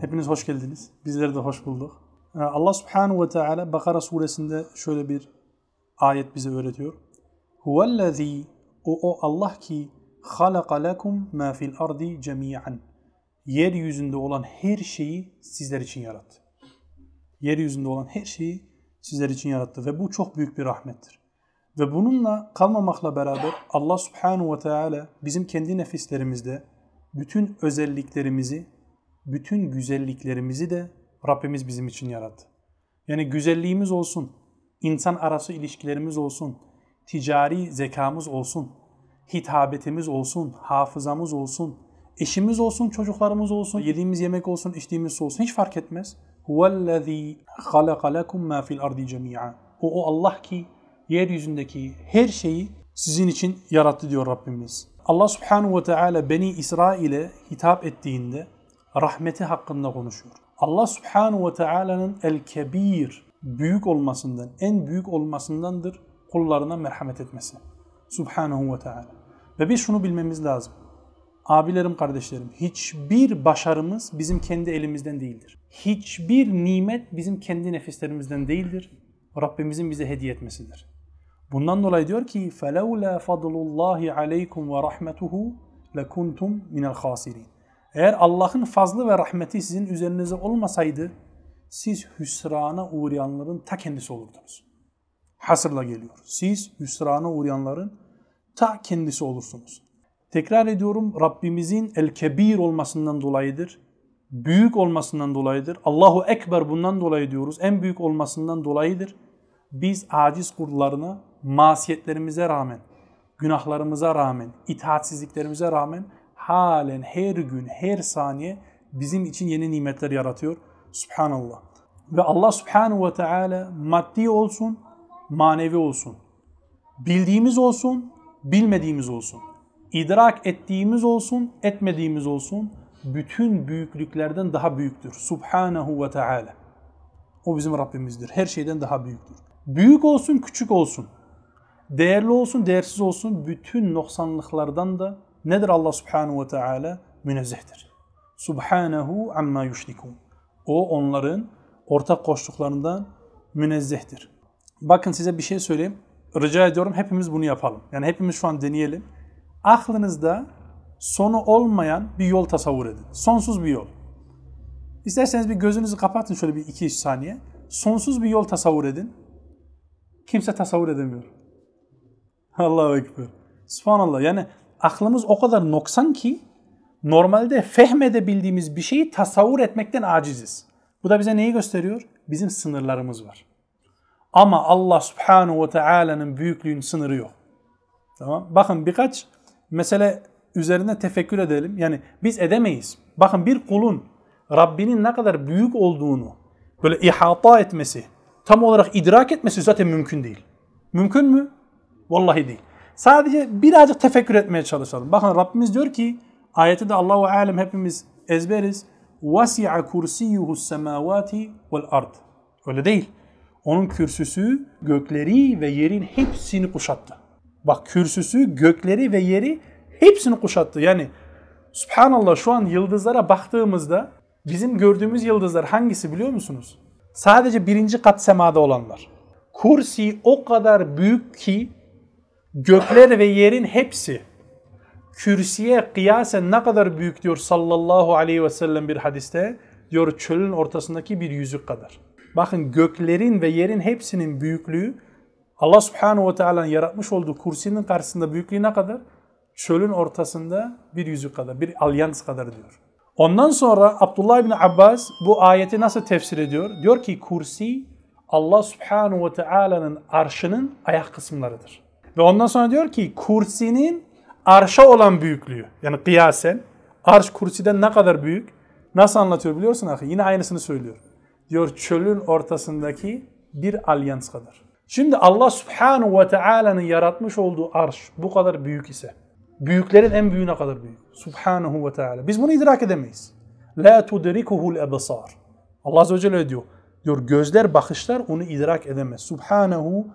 Hepiniz hoş geldiniz. Bizleri de hoş bulduk. Ee, Allah Subhanahu ve Teala Bakara suresinde şöyle bir ayet bize öğretiyor. Huvellezî o, o Allah ki halaka lekum ma fil ardi cemiyan. Yeryüzünde olan her şeyi sizler için yarattı. Yeryüzünde olan her şeyi sizler için yarattı ve bu çok büyük bir rahmettir. Ve bununla kalmamakla beraber Allah Subhanahu ve Teala bizim kendi nefislerimizde bütün özelliklerimizi, bütün güzelliklerimizi de Rabbimiz bizim için yarattı. Yani güzelliğimiz olsun, insan arası ilişkilerimiz olsun, ticari zekamız olsun, hitabetimiz olsun, hafızamız olsun, eşimiz olsun, çocuklarımız olsun, yediğimiz yemek olsun, içtiğimiz su olsun hiç fark etmez. Huvellezî halaka lekum mâ fil ardi cemî'a. O, o Allah ki yeryüzündeki her şeyi sizin için yarattı diyor Rabbimiz. Allah Subhanahu ve Teala Beni İsrail'e hitap ettiğinde rahmeti hakkında konuşuyor. Allah Subhanahu ve Teala'nın el-kebir, büyük olmasından, en büyük olmasındandır kullarına merhamet etmesi. Subhanahu ve Teala. Ve biz şunu bilmemiz lazım. Abilerim, kardeşlerim, hiçbir başarımız bizim kendi elimizden değildir. Hiçbir nimet bizim kendi nefislerimizden değildir. Rabbimizin bize hediye etmesidir. Bundan dolayı diyor ki فَلَوْلَا فَضْلُ اللّٰهِ عَلَيْكُمْ وَرَحْمَتُهُ لَكُنْتُمْ مِنَ الْخَاسِرِينَ eğer Allah'ın fazlı ve rahmeti sizin üzerinize olmasaydı siz hüsrana uğrayanların ta kendisi olurdunuz. Hasırla geliyor. Siz hüsrana uğrayanların ta kendisi olursunuz. Tekrar ediyorum Rabbimizin el-kebir olmasından dolayıdır. Büyük olmasından dolayıdır. Allahu Ekber bundan dolayı diyoruz. En büyük olmasından dolayıdır. Biz aciz kullarına masiyetlerimize rağmen, günahlarımıza rağmen, itaatsizliklerimize rağmen halen her gün, her saniye bizim için yeni nimetler yaratıyor. Subhanallah. Ve Allah Subhanahu ve Teala maddi olsun, manevi olsun. Bildiğimiz olsun, bilmediğimiz olsun. idrak ettiğimiz olsun, etmediğimiz olsun. Bütün büyüklüklerden daha büyüktür. Subhanahu ve Teala. O bizim Rabbimizdir. Her şeyden daha büyüktür. Büyük olsun, küçük olsun. Değerli olsun, değersiz olsun. Bütün noksanlıklardan da nedir Allah Subhanahu ve Teala? Münezzehtir. Subhanahu amma yuşrikun. O onların ortak koştuklarından münezzehtir. Bakın size bir şey söyleyeyim. Rica ediyorum hepimiz bunu yapalım. Yani hepimiz şu an deneyelim. Aklınızda sonu olmayan bir yol tasavvur edin. Sonsuz bir yol. İsterseniz bir gözünüzü kapatın şöyle bir iki üç saniye. Sonsuz bir yol tasavvur edin. Kimse tasavvur edemiyor. Allahu Ekber. Subhanallah. Yani aklımız o kadar noksan ki normalde fehmedebildiğimiz bir şeyi tasavvur etmekten aciziz. Bu da bize neyi gösteriyor? Bizim sınırlarımız var. Ama Allah Subhanahu ve Taala'nın büyüklüğünün sınırı yok. Tamam? Bakın birkaç mesele üzerine tefekkür edelim. Yani biz edemeyiz. Bakın bir kulun Rabbinin ne kadar büyük olduğunu böyle ihata etmesi, tam olarak idrak etmesi zaten mümkün değil. Mümkün mü? Vallahi değil. Sadece birazcık tefekkür etmeye çalışalım. Bakın Rabbimiz diyor ki ayeti de Allahu alem hepimiz ezberiz. Vasi'a kursiyuhu semavati vel ard. Öyle değil. Onun kürsüsü gökleri ve yerin hepsini kuşattı. Bak kürsüsü gökleri ve yeri hepsini kuşattı. Yani subhanallah şu an yıldızlara baktığımızda bizim gördüğümüz yıldızlar hangisi biliyor musunuz? Sadece birinci kat semada olanlar. Kursi o kadar büyük ki gökler ve yerin hepsi kürsüye kıyasen ne kadar büyük diyor sallallahu aleyhi ve sellem bir hadiste diyor çölün ortasındaki bir yüzük kadar. Bakın göklerin ve yerin hepsinin büyüklüğü Allah subhanahu ve teala'nın yaratmış olduğu kursinin karşısında büyüklüğü ne kadar? Çölün ortasında bir yüzük kadar, bir alyans kadar diyor. Ondan sonra Abdullah ibn Abbas bu ayeti nasıl tefsir ediyor? Diyor ki kursi Allah subhanahu ve teala'nın arşının ayak kısımlarıdır. Ve ondan sonra diyor ki kursinin arşa olan büyüklüğü yani kıyasen arş kursiden ne kadar büyük? Nasıl anlatıyor biliyorsun ahi? Yine aynısını söylüyor. Diyor çölün ortasındaki bir alyans kadar. Şimdi Allah subhanahu ve teala'nın yaratmış olduğu arş bu kadar büyük ise, büyüklerin en büyüğüne kadar büyük. Subhanahu ve teala. Biz bunu idrak edemeyiz. La tudrikuhul ebsar. Allah azze ve celle diyor. Diyor gözler, bakışlar onu idrak edemez. Subhanahu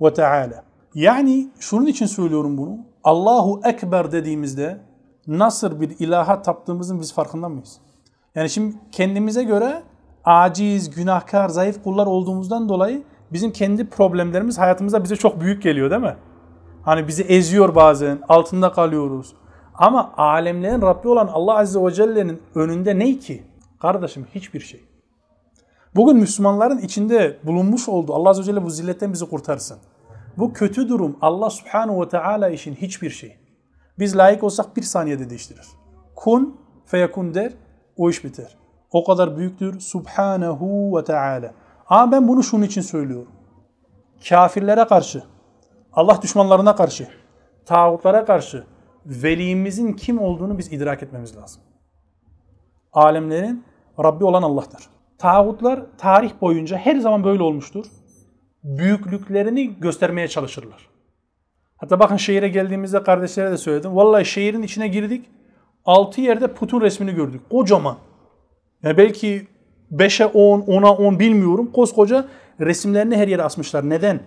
ve teala. Yani şunun için söylüyorum bunu. Allahu Ekber dediğimizde nasıl bir ilaha taptığımızın biz farkında mıyız? Yani şimdi kendimize göre aciz, günahkar, zayıf kullar olduğumuzdan dolayı bizim kendi problemlerimiz hayatımızda bize çok büyük geliyor değil mi? Hani bizi eziyor bazen, altında kalıyoruz. Ama alemlerin Rabbi olan Allah Azze ve Celle'nin önünde ne ki? Kardeşim hiçbir şey. Bugün Müslümanların içinde bulunmuş olduğu Allah Azze ve Celle bu zilletten bizi kurtarsın. Bu kötü durum Allah Subhanahu ve Teala için hiçbir şey. Biz layık olsak bir saniyede değiştirir. Kun feyekun der, o iş biter. O kadar büyüktür Subhanahu ve Teala. Ama ben bunu şunun için söylüyorum. Kafirlere karşı, Allah düşmanlarına karşı, tağutlara karşı velimizin kim olduğunu biz idrak etmemiz lazım. Alemlerin Rabbi olan Allah'tır. Tağutlar tarih boyunca her zaman böyle olmuştur. Büyüklüklerini göstermeye çalışırlar. Hatta bakın şehire geldiğimizde kardeşlere de söyledim. Vallahi şehrin içine girdik. Altı yerde putun resmini gördük. Kocaman. Yani belki 5'e 10, 10'a 10 bilmiyorum. Koskoca resimlerini her yere asmışlar. Neden?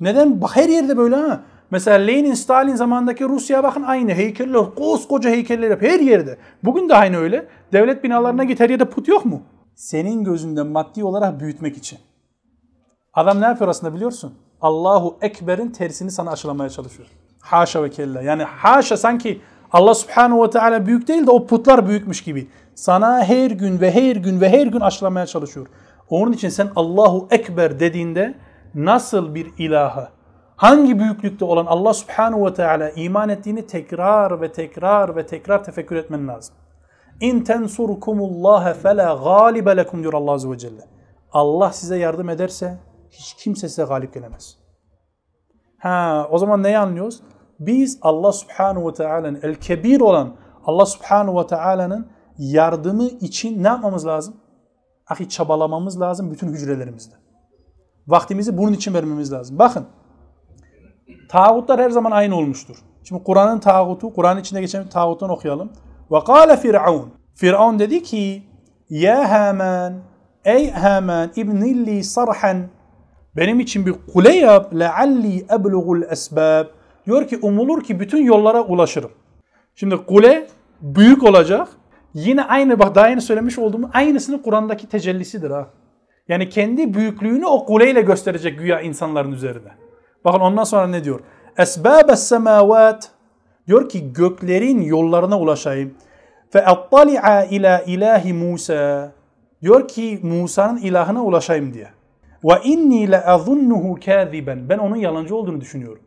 Neden? Her yerde böyle ha. Mesela Lenin, Stalin zamanındaki Rusya bakın aynı heykeller, koskoca heykeller hep her yerde. Bugün de aynı öyle. Devlet binalarına git her yerde put yok mu? Senin gözünde maddi olarak büyütmek için. Adam ne yapıyor aslında biliyorsun? Allahu Ekber'in tersini sana aşılamaya çalışıyor. Haşa ve kella. Yani haşa sanki Allah Subhanahu ve Teala büyük değil de o putlar büyükmüş gibi. Sana her gün ve her gün ve her gün aşılamaya çalışıyor. Onun için sen Allahu Ekber dediğinde nasıl bir ilaha, hangi büyüklükte olan Allah Subhanahu ve Teala iman ettiğini tekrar ve tekrar ve tekrar tefekkür etmen lazım. İn tensurkumullaha fela galibe lekum diyor Allah Azze ve Celle. Allah size yardım ederse hiç kimse size galip gelemez. Ha, o zaman neyi anlıyoruz? Biz Allah Subhanahu ve Teala'nın el kebir olan Allah Subhanahu ve Teala'nın yardımı için ne yapmamız lazım? Ahi çabalamamız lazım bütün hücrelerimizde. Vaktimizi bunun için vermemiz lazım. Bakın tağutlar her zaman aynı olmuştur. Şimdi Kur'an'ın tağutu, Kur'an içinde geçen tağuttan okuyalım. Ve kâle Firavun. Firavun dedi ki Ya Haman, ey Haman ibnilli sarhan benim için bir kule yap lealli eblugul esbab. Diyor ki umulur ki bütün yollara ulaşırım. Şimdi kule büyük olacak. Yine aynı bak daha yeni söylemiş olduğum aynısını Kur'an'daki tecellisidir ha. Yani kendi büyüklüğünü o kuleyle gösterecek güya insanların üzerinde. Bakın ondan sonra ne diyor? Esbâbes semâvât diyor ki göklerin yollarına ulaşayım. Fe attali'a ila ilahi Musa diyor ki Musa'nın ilahına ulaşayım diye. Ve inni la azunnuhu kaziben. Ben onun yalancı olduğunu düşünüyorum.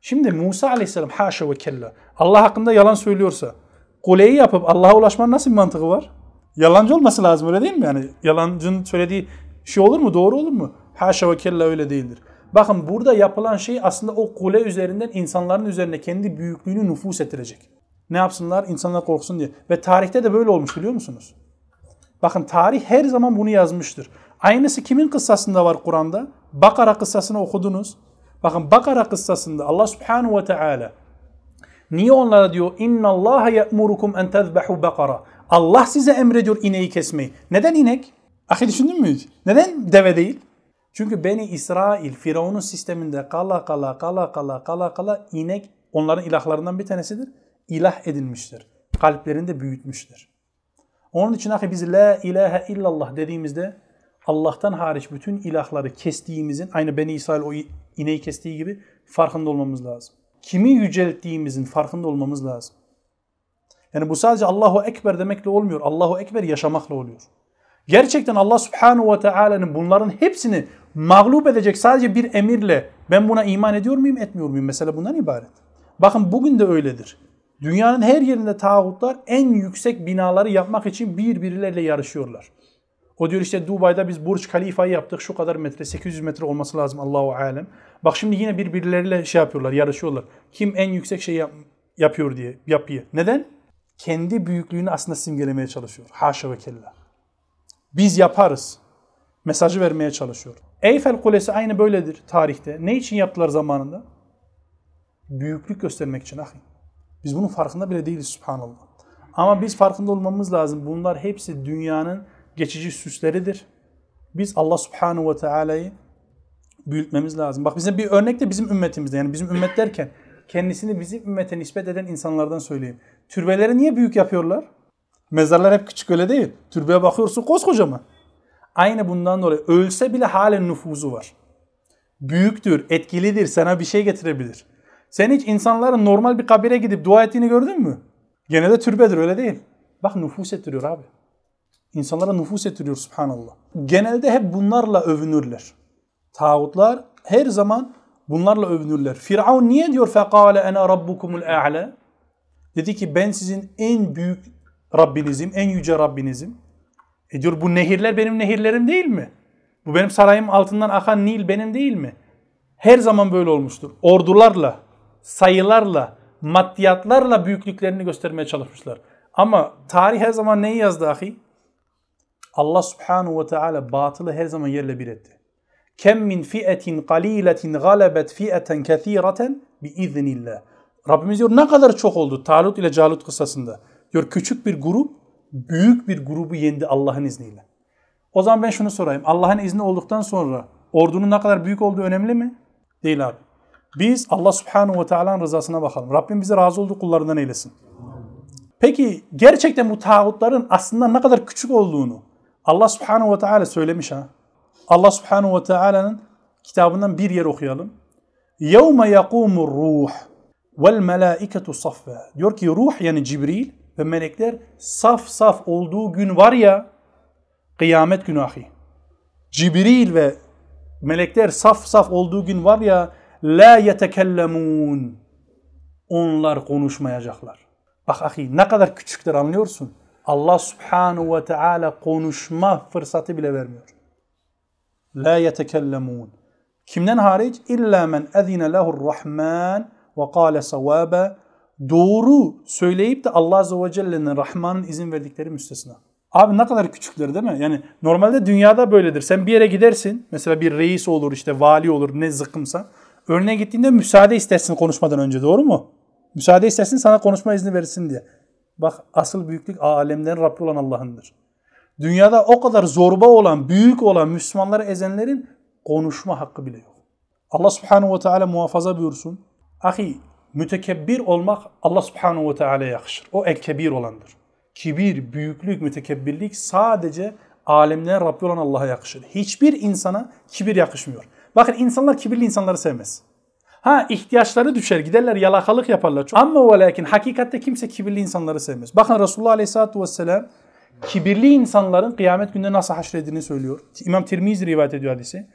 Şimdi Musa aleyhisselam haşa ve kella Allah hakkında yalan söylüyorsa kuleyi yapıp Allah'a ulaşmanın nasıl bir mantığı var? Yalancı olması lazım öyle değil mi? Yani yalancının söylediği şey olur mu? Doğru olur mu? Haşa ve kella öyle değildir. Bakın burada yapılan şey aslında o kule üzerinden insanların üzerine kendi büyüklüğünü nüfus ettirecek. Ne yapsınlar? İnsanlar korksun diye. Ve tarihte de böyle olmuş biliyor musunuz? Bakın tarih her zaman bunu yazmıştır. Aynısı kimin kıssasında var Kur'an'da? Bakara kıssasını okudunuz. Bakın Bakara kıssasında Allah Subhanahu ve Teala niye onlara diyor inna Allah ya'murukum en tezbahu bakara. Allah size emrediyor ineği kesmeyi. Neden inek? Ahi düşündün mü hiç? Neden deve değil? Çünkü Beni İsrail Firavun'un sisteminde kala kala kala kala kala kala inek onların ilahlarından bir tanesidir. İlah edilmiştir. Kalplerinde büyütmüştür. Onun için ahi biz la ilahe illallah dediğimizde Allah'tan hariç bütün ilahları kestiğimizin aynı Beni İsrail o ineği kestiği gibi farkında olmamız lazım. Kimi yücelttiğimizin farkında olmamız lazım. Yani bu sadece Allahu Ekber demekle olmuyor. Allahu Ekber yaşamakla oluyor. Gerçekten Allah Subhanahu ve Teala'nın bunların hepsini mağlup edecek sadece bir emirle ben buna iman ediyor muyum etmiyor muyum? Mesela bundan ibaret. Bakın bugün de öyledir. Dünyanın her yerinde tağutlar en yüksek binaları yapmak için birbirleriyle yarışıyorlar. O diyor işte Dubai'de biz Burç Kalifa'yı yaptık şu kadar metre 800 metre olması lazım Allahu alem. Bak şimdi yine birbirleriyle şey yapıyorlar yarışıyorlar. Kim en yüksek şey yap, yapıyor diye yapıyor. Neden? kendi büyüklüğünü aslında simgelemeye çalışıyor. Haşa ve kella. Biz yaparız. Mesajı vermeye çalışıyor. Eyfel Kulesi aynı böyledir tarihte. Ne için yaptılar zamanında? Büyüklük göstermek için ahi. Biz bunun farkında bile değiliz subhanallah. Ama biz farkında olmamız lazım. Bunlar hepsi dünyanın geçici süsleridir. Biz Allah subhanahu ve teala'yı büyütmemiz lazım. Bak bize bir örnek de bizim ümmetimizde. Yani bizim ümmet derken kendisini bizim ümmete nispet eden insanlardan söyleyeyim. Türbeleri niye büyük yapıyorlar? Mezarlar hep küçük öyle değil. Türbeye bakıyorsun koskocaman. Aynı bundan dolayı ölse bile halen nüfuzu var. Büyüktür, etkilidir, sana bir şey getirebilir. Sen hiç insanların normal bir kabire gidip dua ettiğini gördün mü? Gene de türbedir öyle değil. Bak nüfus ettiriyor abi. İnsanlara nüfus ettiriyor subhanallah. Genelde hep bunlarla övünürler. Tağutlar her zaman bunlarla övünürler. Firavun niye diyor fekale ena rabbukumul a'la? Dedi ki ben sizin en büyük Rabbinizim, en yüce Rabbinizim. E diyor bu nehirler benim nehirlerim değil mi? Bu benim sarayım altından akan Nil benim değil mi? Her zaman böyle olmuştur. Ordularla, sayılarla, maddiyatlarla büyüklüklerini göstermeye çalışmışlar. Ama tarih her zaman neyi yazdı ahi? Allah subhanahu ve teala batılı her zaman yerle bir etti. Kem min fi'etin qaliletin galebet fi'eten kethireten bi iznillah. Rabbimiz diyor ne kadar çok oldu Talut ile Calut kıssasında. Diyor küçük bir grup büyük bir grubu yendi Allah'ın izniyle. O zaman ben şunu sorayım. Allah'ın izni olduktan sonra ordunun ne kadar büyük olduğu önemli mi? Değil abi. Biz Allah subhanahu ve teala'nın rızasına bakalım. Rabbim bize razı olduğu kullarından eylesin. Peki gerçekten bu tağutların aslında ne kadar küçük olduğunu Allah subhanahu ve teala söylemiş ha. Allah subhanahu ve teala'nın kitabından bir yer okuyalım. يَوْمَ يَقُومُ الرُّوحِ وَالْمَلَائِكَةُ صَفَّ Diyor ki ruh yani Cibril ve melekler saf saf olduğu gün var ya kıyamet günü ahi. Cibril ve melekler saf saf olduğu gün var ya la yetekellemun. Onlar konuşmayacaklar. Bak ahi ne kadar küçükler anlıyorsun. Allah subhanahu ve teala konuşma fırsatı bile vermiyor. La yetekellemun. Kimden hariç? İlla men ezine lehur rahman ve kâle savâbe. Doğru söyleyip de Allah Azze ve Celle'nin Rahman'ın izin verdikleri müstesna. Abi ne kadar küçükler değil mi? Yani normalde dünyada böyledir. Sen bir yere gidersin. Mesela bir reis olur işte vali olur ne zıkkımsa. Örneğe gittiğinde müsaade istersin konuşmadan önce doğru mu? Müsaade istersin sana konuşma izni verirsin diye. Bak asıl büyüklük alemlerin Rabbi olan Allah'ındır. Dünyada o kadar zorba olan, büyük olan Müslümanları ezenlerin konuşma hakkı bile yok. Allah subhanahu ve teala muhafaza buyursun. Ahi mütekebbir olmak Allah subhanahu ve teala'ya yakışır. O el olandır. Kibir, büyüklük, mütekebbirlik sadece alemlerin Rabbi olan Allah'a yakışır. Hiçbir insana kibir yakışmıyor. Bakın insanlar kibirli insanları sevmez. Ha ihtiyaçları düşer giderler yalakalık yaparlar. Ama ve lakin hakikatte kimse kibirli insanları sevmez. Bakın Resulullah Aleyhisselatü Vesselam kibirli insanların kıyamet günde nasıl haşredildiğini söylüyor. İmam Tirmizi rivayet ediyor hadisi.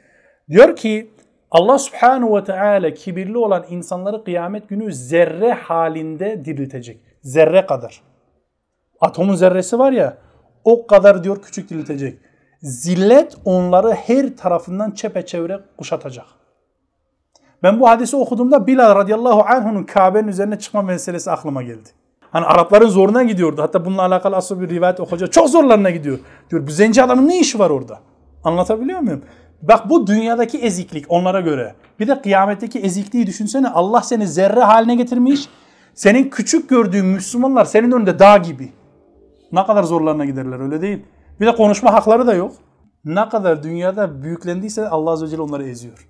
Diyor ki Allah subhanahu ve teala kibirli olan insanları kıyamet günü zerre halinde diriltecek. Zerre kadar. Atomun zerresi var ya o kadar diyor küçük diriltecek. Zillet onları her tarafından çepeçevre kuşatacak. Ben bu hadisi okuduğumda Bilal radıyallahu anh'un Kabe'nin üzerine çıkma meselesi aklıma geldi. Hani Arapların zoruna gidiyordu. Hatta bununla alakalı asıl bir rivayet okuyacak. Çok zorlarına gidiyor. Diyor bu zenci adamın ne işi var orada? Anlatabiliyor muyum? Bak bu dünyadaki eziklik onlara göre. Bir de kıyametteki ezikliği düşünsene. Allah seni zerre haline getirmiş. Senin küçük gördüğün Müslümanlar senin önünde dağ gibi. Ne kadar zorlarına giderler öyle değil. Bir de konuşma hakları da yok. Ne kadar dünyada büyüklendiyse Allah Azze ve Celle onları eziyor.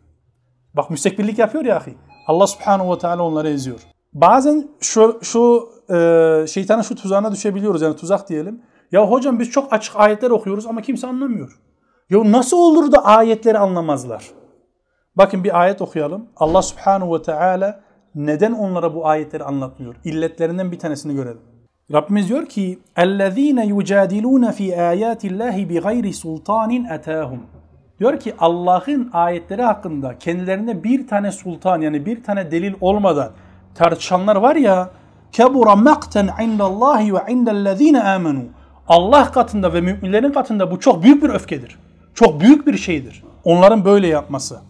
Bak müstekbirlik yapıyor ya ahi. Allah Subhanahu ve Teala onları eziyor. Bazen şu, şu e, şeytanın şu tuzağına düşebiliyoruz. Yani tuzak diyelim. Ya hocam biz çok açık ayetler okuyoruz ama kimse anlamıyor. Ya nasıl olur da ayetleri anlamazlar? Bakın bir ayet okuyalım. Allah Subhanahu ve Teala neden onlara bu ayetleri anlatmıyor? İlletlerinden bir tanesini görelim. Rabbimiz diyor ki: "Ellezîne yucadilûne fî âyâtillâhi bighayri sultanin etâhum." Diyor ki Allah'ın ayetleri hakkında kendilerine bir tane sultan yani bir tane delil olmadan tartışanlar var ya kebura makten indallahi ve indellezine amenu. Allah katında ve müminlerin katında bu çok büyük bir öfkedir. Çok büyük bir şeydir. Onların böyle yapması.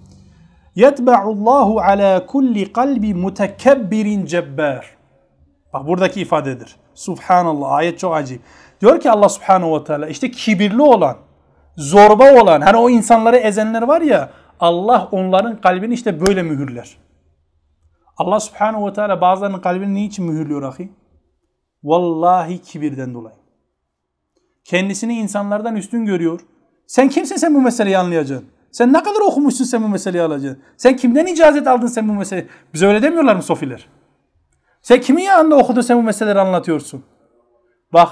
Yetba'ullahu ala kulli kalbi mutekebbirin cebbar. Bak buradaki ifadedir. Subhanallah ayet çok acayip. Diyor ki Allah subhanahu ve teala işte kibirli olan, zorba olan hani o insanları ezenler var ya Allah onların kalbini işte böyle mühürler. Allah subhanahu ve teala bazılarının kalbini niçin mühürlüyor ahi? Vallahi kibirden dolayı. Kendisini insanlardan üstün görüyor. Sen kimsin sen bu meseleyi anlayacaksın? Sen ne kadar okumuşsun sen bu meseleyi alacaksın? Sen kimden icazet aldın sen bu meseleyi? Bize öyle demiyorlar mı sofiler? Sen kimin yanında okudun sen bu meseleleri anlatıyorsun? Bak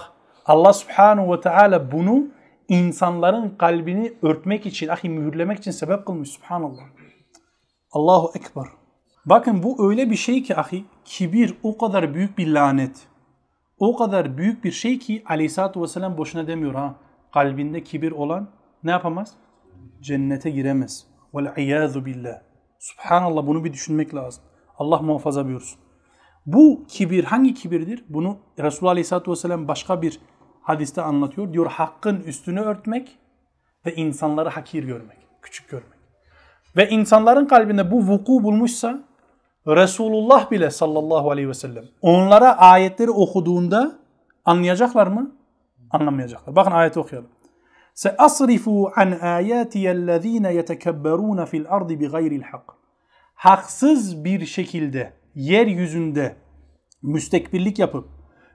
Allah subhanahu ve teala bunu insanların kalbini örtmek için, ahi mühürlemek için sebep kılmış. Subhanallah. Allahu Ekber. Bakın bu öyle bir şey ki ahi, kibir o kadar büyük bir lanet. O kadar büyük bir şey ki aleyhissalatü vesselam boşuna demiyor ha. Kalbinde kibir olan ne yapamaz? Cennete giremez. Vel billah. Subhanallah bunu bir düşünmek lazım. Allah muhafaza buyursun. Bu kibir hangi kibirdir? Bunu Resulullah Aleyhisselatü Vesselam başka bir hadiste anlatıyor. Diyor hakkın üstünü örtmek ve insanları hakir görmek, küçük görmek. Ve insanların kalbinde bu vuku bulmuşsa Resulullah bile sallallahu aleyhi ve sellem onlara ayetleri okuduğunda anlayacaklar mı? Anlamayacaklar. Bakın ayeti okuyalım. Seasrifu an ayatiyellezine yetekebberun fil ardı bi gayril hak. Haksız bir şekilde yeryüzünde müstekbirlik yapıp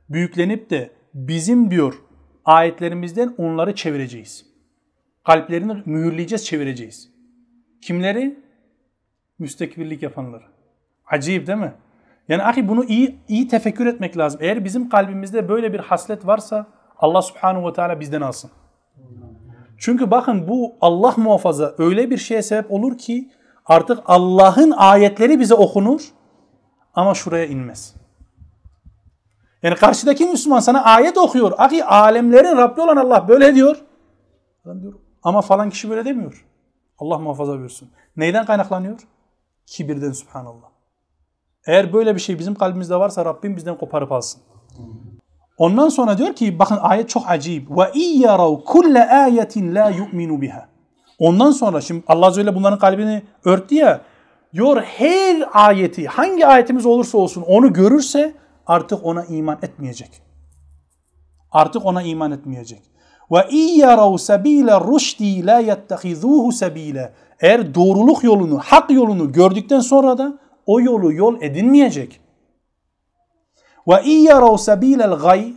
büyüklenip de bizim diyor ayetlerimizden onları çevireceğiz. Kalplerini mühürleyeceğiz, çevireceğiz. Kimleri? Müstekbirlik yapanları. Acayip değil mi? Yani ahi bunu iyi iyi tefekkür etmek lazım. Eğer bizim kalbimizde böyle bir haslet varsa Allah subhanahu ve teala bizden alsın. Çünkü bakın bu Allah muhafaza öyle bir şeye sebep olur ki artık Allah'ın ayetleri bize okunur ama şuraya inmez. Yani karşıdaki Müslüman sana ayet okuyor. Ahi alemlerin Rabbi olan Allah böyle diyor. diyor. Ama falan kişi böyle demiyor. Allah muhafaza buyursun. Neyden kaynaklanıyor? Kibirden subhanallah. Eğer böyle bir şey bizim kalbimizde varsa Rabbim bizden koparıp alsın. Ondan sonra diyor ki bakın ayet çok acayip. Ve iyyarav kulle ayetin la yu'minu biha. Ondan sonra şimdi Allah Azze bunların kalbini örttü ya. Diyor her ayeti hangi ayetimiz olursa olsun onu görürse artık ona iman etmeyecek. Artık ona iman etmeyecek. Ve iyyarav sabila rushdi la yettehizuhu sabila. Eğer doğruluk yolunu, hak yolunu gördükten sonra da o yolu yol edinmeyecek. Ve iyyarav sabilel gay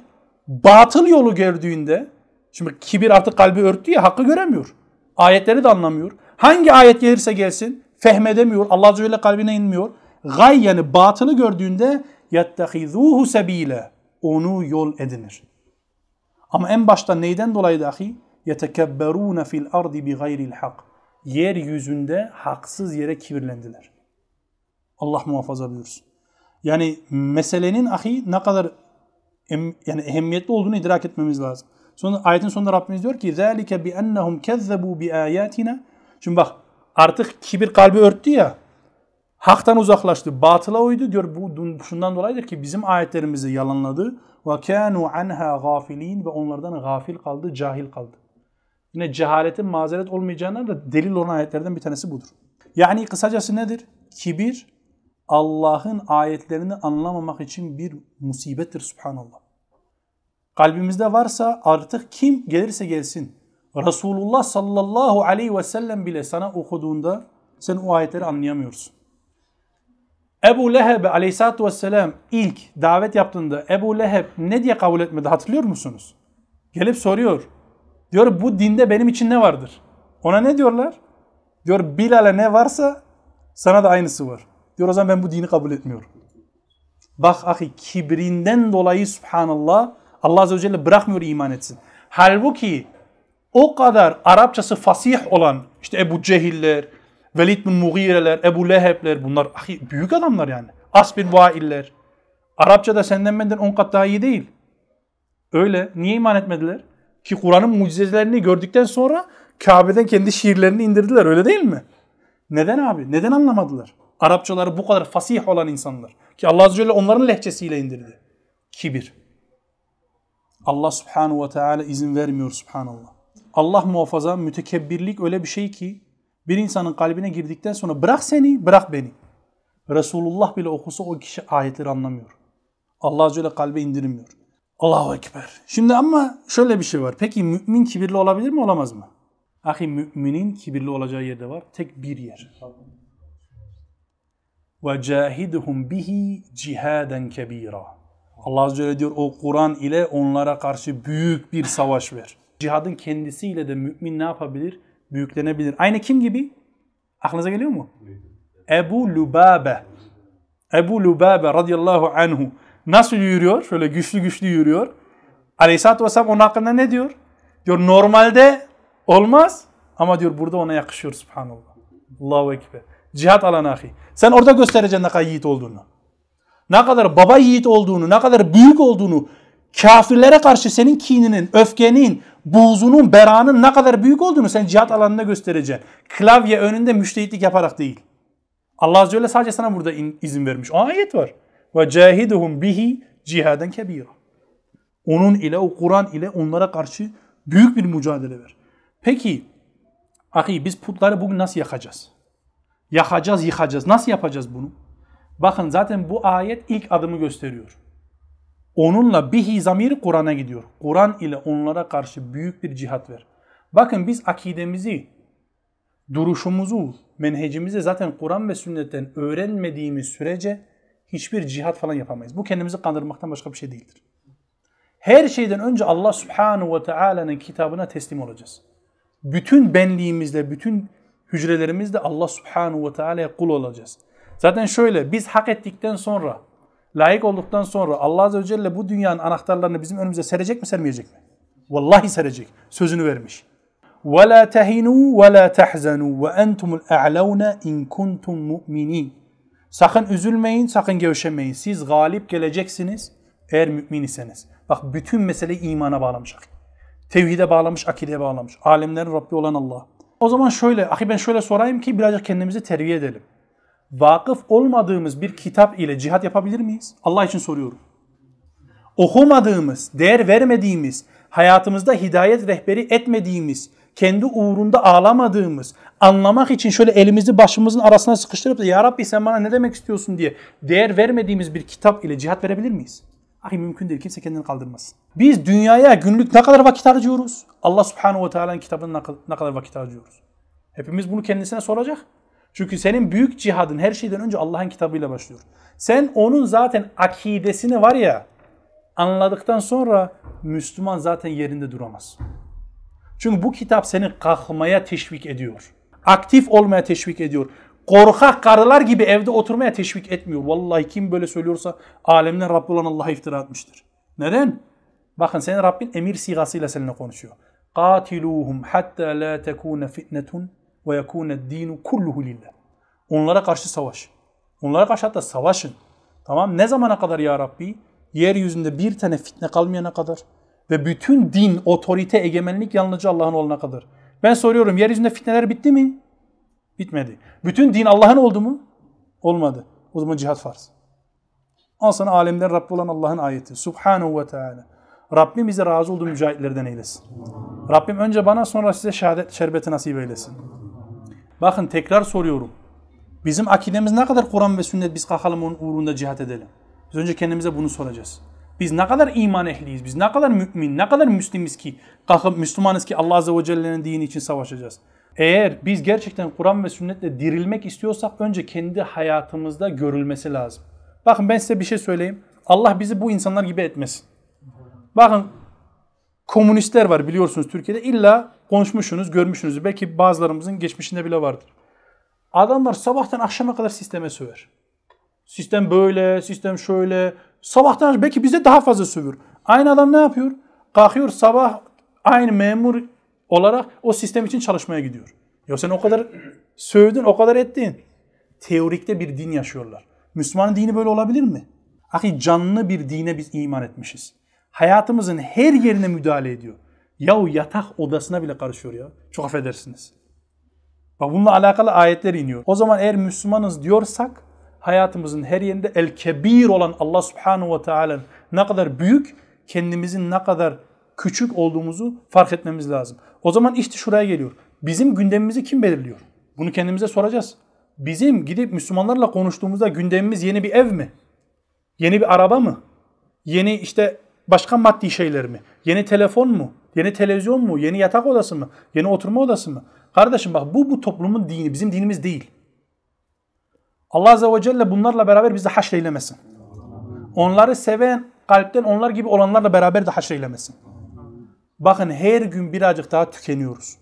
batıl yolu gördüğünde şimdi kibir artık kalbi örttü ya hakkı göremiyor. Ayetleri de anlamıyor. Hangi ayet gelirse gelsin fehmedemiyor. Allah Azze ve Celle kalbine inmiyor. Gay yani batılı gördüğünde yettehizuhu sebile onu yol edinir. Ama en başta neyden dolayı dahi yetekebberune fil ardi bi gayril hak. Yeryüzünde haksız yere kibirlendiler. Allah muhafaza buyursun. Yani meselenin ahi ne kadar em, yani ehemmiyetli olduğunu idrak etmemiz lazım. Sonra ayetin sonunda Rabbimiz diyor ki ذَٰلِكَ بِأَنَّهُمْ كَذَّبُوا بِآيَاتِنَا Şimdi bak artık kibir kalbi örttü ya. Haktan uzaklaştı, batıla uydu diyor. Bu şundan dolayıdır ki bizim ayetlerimizi yalanladı. Ve kanu anha gafilin ve onlardan gafil kaldı, cahil kaldı. Yine cehaletin mazeret olmayacağına da delil olan ayetlerden bir tanesi budur. Yani kısacası nedir? Kibir Allah'ın ayetlerini anlamamak için bir musibettir subhanallah. Kalbimizde varsa artık kim gelirse gelsin. Resulullah sallallahu aleyhi ve sellem bile sana okuduğunda sen o ayetleri anlayamıyorsun. Ebu Leheb aleyhissalatü vesselam ilk davet yaptığında Ebu Leheb ne diye kabul etmedi hatırlıyor musunuz? Gelip soruyor. Diyor bu dinde benim için ne vardır? Ona ne diyorlar? Diyor Bilal'e ne varsa sana da aynısı var. Diyor o zaman ben bu dini kabul etmiyorum. Bak ahi kibrinden dolayı subhanallah Allah Azze ve Celle bırakmıyor iman etsin. Halbuki o kadar Arapçası fasih olan işte Ebu Cehiller, Velid bin Mughireler, Ebu Lehebler bunlar ahi, büyük adamlar yani. As bin Vailler. Arapçada senden benden on kat daha iyi değil. Öyle. Niye iman etmediler? Ki Kur'an'ın mucizelerini gördükten sonra Kabe'den kendi şiirlerini indirdiler öyle değil mi? Neden abi? Neden anlamadılar? Arapçaları bu kadar fasih olan insanlar. Ki Allah Azze Celle onların lehçesiyle indirdi. Kibir. Allah Subhanahu ve Teala izin vermiyor Subhanallah. Allah muhafaza mütekebbirlik öyle bir şey ki bir insanın kalbine girdikten sonra bırak seni, bırak beni. Resulullah bile okusa o kişi ayetleri anlamıyor. Allah Azze ve kalbe indirmiyor. Allahu Ekber. Şimdi ama şöyle bir şey var. Peki mümin kibirli olabilir mi olamaz mı? Ahi müminin kibirli olacağı yerde var. Tek bir yer. Ve cahidhum bihi cihaden kebira. Allah Azze ve diyor o Kur'an ile onlara karşı büyük bir savaş ver. Cihadın kendisiyle de mümin ne yapabilir? Büyüklenebilir. Aynı kim gibi? Aklınıza geliyor mu? Ebu Lubabe. Ebu Lubabe radıyallahu anhu nasıl yürüyor? Şöyle güçlü güçlü yürüyor. Aleyhisselatü Vesselam onun hakkında ne diyor? Diyor normalde olmaz ama diyor burada ona yakışıyor subhanallah. Allahu Ekber. Cihat alanı ahi. Sen orada göstereceksin ne kadar yiğit olduğunu. Ne kadar baba yiğit olduğunu, ne kadar büyük olduğunu, kafirlere karşı senin kininin, öfkenin, buğzunun, beranın ne kadar büyük olduğunu sen cihat alanında göstereceksin. Klavye önünde müştehitlik yaparak değil. Allah Azze Celle sadece sana burada izin vermiş. O ayet var. Ve cahiduhum bihi cihaden kebira. Onun ile o Kur'an ile onlara karşı büyük bir mücadele ver. Peki ahi biz putları bugün nasıl yakacağız? Yakacağız, yıkacağız. Nasıl yapacağız bunu? Bakın zaten bu ayet ilk adımı gösteriyor. Onunla bihi zamiri Kur'an'a gidiyor. Kur'an ile onlara karşı büyük bir cihat ver. Bakın biz akidemizi, duruşumuzu, menhecimizi zaten Kur'an ve sünnetten öğrenmediğimiz sürece hiçbir cihat falan yapamayız. Bu kendimizi kandırmaktan başka bir şey değildir. Her şeyden önce Allah Subhanahu ve Taala'nın kitabına teslim olacağız. Bütün benliğimizle, bütün hücrelerimizle Allah Subhanahu ve Taala'ya kul olacağız. Zaten şöyle biz hak ettikten sonra, layık olduktan sonra Allah Azze ve Celle bu dünyanın anahtarlarını bizim önümüze serecek mi sermeyecek mi? Vallahi serecek. Sözünü vermiş. وَلَا تَهِنُوا وَلَا تَحْزَنُوا وَاَنْتُمُ الْاَعْلَوْنَ اِنْ كُنْتُمْ مُؤْمِنِينَ Sakın üzülmeyin, sakın gevşemeyin. Siz galip geleceksiniz eğer mümin iseniz. Bak bütün meseleyi imana bağlamış. Tevhide bağlamış, akideye bağlamış. Alemlerin Rabbi olan Allah. O zaman şöyle, ahi ben şöyle sorayım ki birazcık kendimizi terbiye edelim. Vakıf olmadığımız bir kitap ile cihat yapabilir miyiz? Allah için soruyorum. Okumadığımız, değer vermediğimiz, hayatımızda hidayet rehberi etmediğimiz, kendi uğrunda ağlamadığımız, anlamak için şöyle elimizi başımızın arasına sıkıştırıp da Ya Rabbi sen bana ne demek istiyorsun diye değer vermediğimiz bir kitap ile cihat verebilir miyiz? Ahi mümkün değil. Kimse kendini kaldırmaz. Biz dünyaya günlük ne kadar vakit harcıyoruz? Allah subhanahu ve teala'nın kitabına ne kadar vakit harcıyoruz? Hepimiz bunu kendisine soracak. Çünkü senin büyük cihadın her şeyden önce Allah'ın kitabıyla başlıyor. Sen onun zaten akidesini var ya anladıktan sonra Müslüman zaten yerinde duramaz. Çünkü bu kitap seni kalkmaya teşvik ediyor. Aktif olmaya teşvik ediyor. Korkak karılar gibi evde oturmaya teşvik etmiyor. Vallahi kim böyle söylüyorsa alemden Rabbi olan Allah'a iftira atmıştır. Neden? Bakın senin Rabbin emir sigasıyla seninle konuşuyor. قَاتِلُوهُمْ حَتَّى لَا تَكُونَ فِتْنَةٌ ve yekûne dinu kulluhu lillah. Onlara karşı savaş. Onlara karşı hatta savaşın. Tamam ne zamana kadar ya Rabbi? Yeryüzünde bir tane fitne kalmayana kadar ve bütün din, otorite, egemenlik yalnızca Allah'ın olana kadar. Ben soruyorum yeryüzünde fitneler bitti mi? Bitmedi. Bütün din Allah'ın oldu mu? Olmadı. O zaman cihat farz. Al sana alemden Rabbi olan Allah'ın ayeti. Subhanahu ve Teala. Rabbim bize razı olduğu mücahitlerden eylesin. Rabbim önce bana sonra size şehadet şerbeti nasip eylesin. Bakın tekrar soruyorum. Bizim akidemiz ne kadar Kur'an ve sünnet biz kalkalım onun uğrunda cihat edelim. Biz önce kendimize bunu soracağız. Biz ne kadar iman ehliyiz, biz ne kadar mümin, ne kadar müslimiz ki, kalkıp Müslümanız ki Allah Azze ve Celle'nin dini için savaşacağız. Eğer biz gerçekten Kur'an ve sünnetle dirilmek istiyorsak önce kendi hayatımızda görülmesi lazım. Bakın ben size bir şey söyleyeyim. Allah bizi bu insanlar gibi etmesin. Bakın komünistler var biliyorsunuz Türkiye'de. İlla konuşmuşsunuz, görmüşsünüz. Belki bazılarımızın geçmişinde bile vardır. Adamlar sabahtan akşama kadar sisteme söver. Sistem böyle, sistem şöyle. Sabahtan belki bize daha fazla sövür. Aynı adam ne yapıyor? Kalkıyor sabah aynı memur olarak o sistem için çalışmaya gidiyor. Ya sen o kadar sövdün, o kadar ettin. Teorikte bir din yaşıyorlar. Müslümanın dini böyle olabilir mi? Ahi canlı bir dine biz iman etmişiz. Hayatımızın her yerine müdahale ediyor. Yahu yatak odasına bile karışıyor ya. Çok affedersiniz. Bak bununla alakalı ayetler iniyor. O zaman eğer Müslümanız diyorsak hayatımızın her yerinde el kebir olan Allah subhanahu ve teala ne kadar büyük, kendimizin ne kadar küçük olduğumuzu fark etmemiz lazım. O zaman işte şuraya geliyor. Bizim gündemimizi kim belirliyor? Bunu kendimize soracağız. Bizim gidip Müslümanlarla konuştuğumuzda gündemimiz yeni bir ev mi? Yeni bir araba mı? Yeni işte başka maddi şeyler mi? Yeni telefon mu? Yeni televizyon mu? Yeni yatak odası mı? Yeni oturma odası mı? Kardeşim bak bu bu toplumun dini. Bizim dinimiz değil. Allah Azze ve Celle bunlarla beraber bizi haşreylemesin. Onları seven kalpten onlar gibi olanlarla beraber de haşreylemesin. Bakın her gün birazcık daha tükeniyoruz.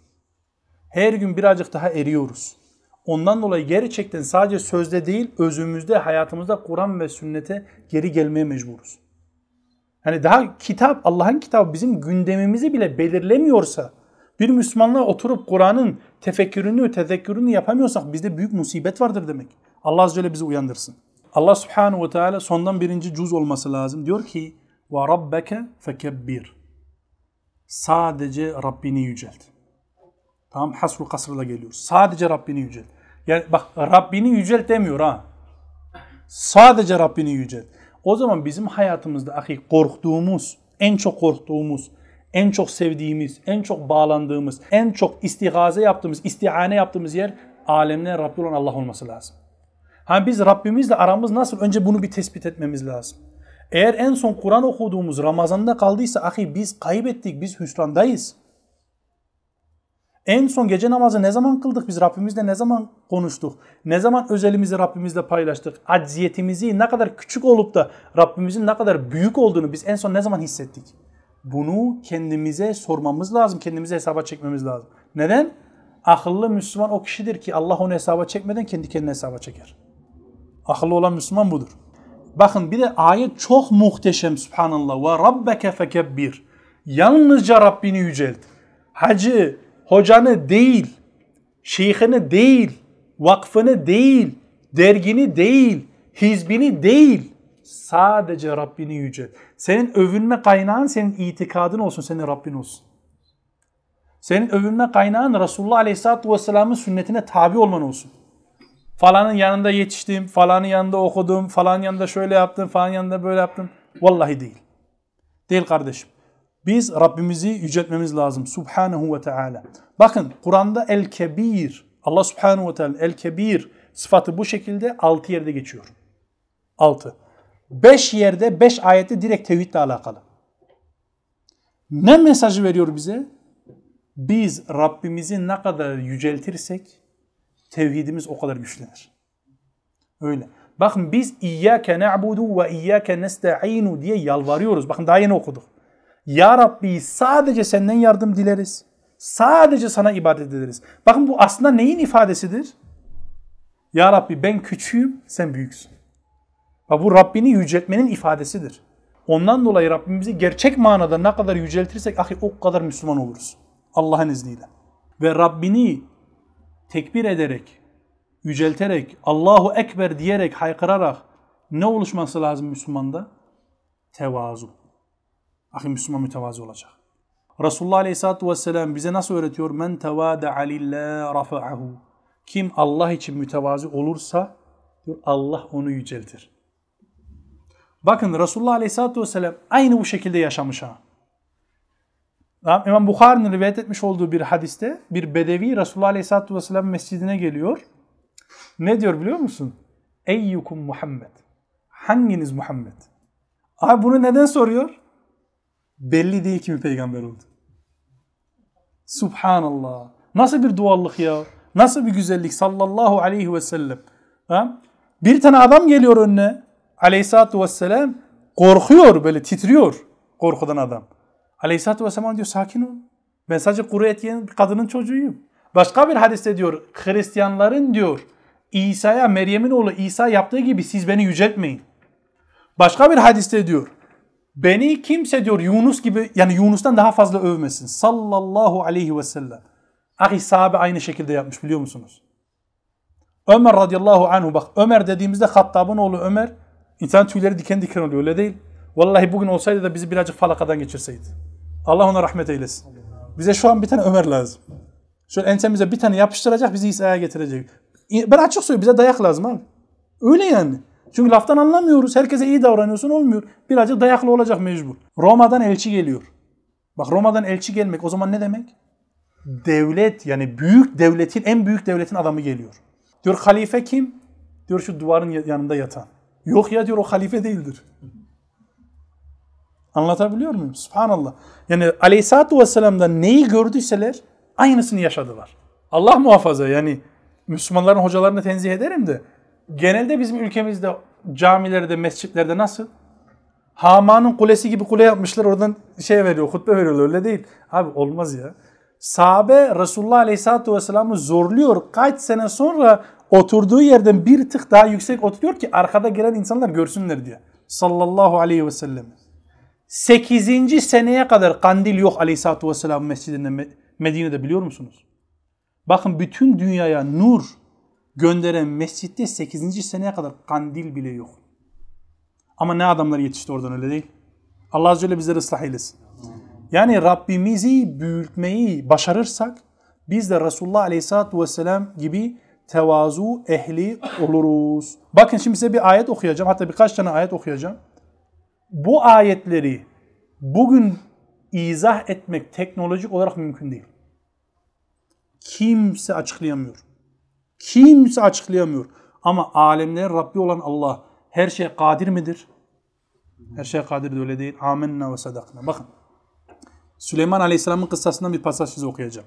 Her gün birazcık daha eriyoruz. Ondan dolayı gerçekten sadece sözde değil, özümüzde, hayatımızda Kur'an ve sünnete geri gelmeye mecburuz. Yani daha kitap, Allah'ın kitabı bizim gündemimizi bile belirlemiyorsa, bir Müslümanla oturup Kur'an'ın tefekkürünü, tezekkürünü yapamıyorsak bizde büyük musibet vardır demek. Allah Azze ve bizi uyandırsın. Allah Subhanahu ve Teala sondan birinci cüz olması lazım. Diyor ki ve rabbeke fekebbir. Sadece Rabbini yücelt. Tamam hasru kasrla geliyor. Sadece Rabbini yücelt. Yani bak Rabbini yücelt demiyor ha. Sadece Rabbini yücelt. O zaman bizim hayatımızda ahi korktuğumuz, en çok korktuğumuz, en çok sevdiğimiz, en çok bağlandığımız, en çok istigaze yaptığımız, istihane yaptığımız yer alemine Rabbi olan Allah olması lazım. Hani biz Rabbimizle aramız nasıl? Önce bunu bir tespit etmemiz lazım. Eğer en son Kur'an okuduğumuz Ramazan'da kaldıysa ahi biz kaybettik, biz hüsrandayız. En son gece namazı ne zaman kıldık? Biz Rabbimizle ne zaman konuştuk? Ne zaman özelimizi Rabbimizle paylaştık? Acziyetimizi ne kadar küçük olup da Rabbimizin ne kadar büyük olduğunu biz en son ne zaman hissettik? Bunu kendimize sormamız lazım. Kendimize hesaba çekmemiz lazım. Neden? Akıllı Müslüman o kişidir ki Allah onu hesaba çekmeden kendi kendine hesaba çeker. Akıllı olan Müslüman budur. Bakın bir de ayet çok muhteşem subhanallah. Ve rabbeke fekebbir. Yalnızca Rabbini yücelt. Hacı, hocanı değil, şeyhini değil, vakfını değil, dergini değil, hizbini değil. Sadece Rabbini yücelt. Senin övünme kaynağın senin itikadın olsun, senin Rabbin olsun. Senin övünme kaynağın Resulullah Aleyhisselatü Vesselam'ın sünnetine tabi olman olsun falanın yanında yetiştim, falanın yanında okudum, falanın yanında şöyle yaptım, falanın yanında böyle yaptım. Vallahi değil. Değil kardeşim. Biz Rabbimizi yüceltmemiz lazım. Subhanahu ve Teala. Bakın Kur'an'da El-Kebir, Allah Subhanahu ve Teala El-Kebir sıfatı bu şekilde altı yerde geçiyor. Altı. Beş yerde, beş ayette direkt tevhidle alakalı. Ne mesajı veriyor bize? Biz Rabbimizi ne kadar yüceltirsek tevhidimiz o kadar güçlenir. Öyle. Bakın biz İyyâke ne'budu ve İyyâke nesta'inu diye yalvarıyoruz. Bakın daha yeni okuduk. Ya Rabbi sadece senden yardım dileriz. Sadece sana ibadet ederiz. Bakın bu aslında neyin ifadesidir? Ya Rabbi ben küçüğüm, sen büyüksün. Bak bu Rabbini yüceltmenin ifadesidir. Ondan dolayı Rabbimizi gerçek manada ne kadar yüceltirsek ahi o kadar Müslüman oluruz. Allah'ın izniyle. Ve Rabbini tekbir ederek, yücelterek, Allahu Ekber diyerek, haykırarak ne oluşması lazım Müslümanda? Tevazu. Ahi Müslüman mütevazi olacak. Resulullah Aleyhisselatü Vesselam bize nasıl öğretiyor? Men tevâde'a lillâh rafa'ahu. Kim Allah için mütevazi olursa diyor, Allah onu yüceltir. Bakın Resulullah Aleyhisselatü Vesselam aynı bu şekilde yaşamış ha. İmam Bukhari'nin rivayet etmiş olduğu bir hadiste bir bedevi Resulullah Aleyhisselatü Vesselam mescidine geliyor. Ne diyor biliyor musun? Eyyukum Muhammed. Hanginiz Muhammed? Abi bunu neden soruyor? Belli değil kimi peygamber oldu. Subhanallah. Nasıl bir duallık ya? Nasıl bir güzellik sallallahu aleyhi ve sellem. Ha? Bir tane adam geliyor önüne aleyhissalatü vesselam korkuyor böyle titriyor korkudan adam. Aleyhisselatü Vesselam diyor sakin ol. Ben sadece kuru et yiyen kadının çocuğuyum. Başka bir hadiste diyor Hristiyanların diyor İsa'ya Meryem'in oğlu İsa yaptığı gibi siz beni yüceltmeyin. Başka bir hadiste diyor beni kimse diyor Yunus gibi yani Yunus'tan daha fazla övmesin. Sallallahu aleyhi ve sellem. Ahi sahabe aynı şekilde yapmış biliyor musunuz? Ömer radıyallahu anhu bak Ömer dediğimizde Hattab'ın oğlu Ömer insan tüyleri diken diken oluyor öyle değil. Vallahi bugün olsaydı da bizi birazcık falakadan geçirseydi. Allah ona rahmet eylesin. Bize şu an bir tane Ömer lazım. Şöyle ensemize bir tane yapıştıracak bizi İsa'ya getirecek. Ben açık söylüyorum bize dayak lazım abi. Öyle yani. Çünkü laftan anlamıyoruz. Herkese iyi davranıyorsun olmuyor. Birazcık dayaklı olacak mecbur. Roma'dan elçi geliyor. Bak Roma'dan elçi gelmek o zaman ne demek? Devlet yani büyük devletin en büyük devletin adamı geliyor. Diyor halife kim? Diyor şu duvarın yanında yatan. Yok ya diyor o halife değildir. Anlatabiliyor muyum? Subhanallah. Yani aleyhissalatü vesselam'dan neyi gördüyseler aynısını yaşadılar. Allah muhafaza yani Müslümanların hocalarını tenzih ederim de genelde bizim ülkemizde camilerde, mescitlerde nasıl? Haman'ın kulesi gibi kule yapmışlar oradan şey veriyor, hutbe veriyorlar öyle değil. Abi olmaz ya. Sahabe Resulullah Aleyhisselatü Vesselam'ı zorluyor. Kaç sene sonra oturduğu yerden bir tık daha yüksek oturuyor ki arkada gelen insanlar görsünler diye. Sallallahu aleyhi ve sellem. 8. seneye kadar kandil yok Aleyhisselatü Vesselam mescidinde Medine'de biliyor musunuz? Bakın bütün dünyaya nur gönderen mescitte 8. seneye kadar kandil bile yok. Ama ne adamlar yetişti oradan öyle değil. Allah Azze ve bizleri ıslah eylesin. Yani Rabbimizi büyütmeyi başarırsak biz de Resulullah Aleyhisselatü Vesselam gibi tevazu ehli oluruz. Bakın şimdi size bir ayet okuyacağım. Hatta birkaç tane ayet okuyacağım. Bu ayetleri bugün izah etmek teknolojik olarak mümkün değil. Kimse açıklayamıyor. Kimse açıklayamıyor. Ama alemlerin Rabbi olan Allah her şeye kadir midir? Her şeye kadir de öyle değil. Amenna ve sadakna. Bakın. Süleyman Aleyhisselam'ın kıssasından bir pasaj size okuyacağım.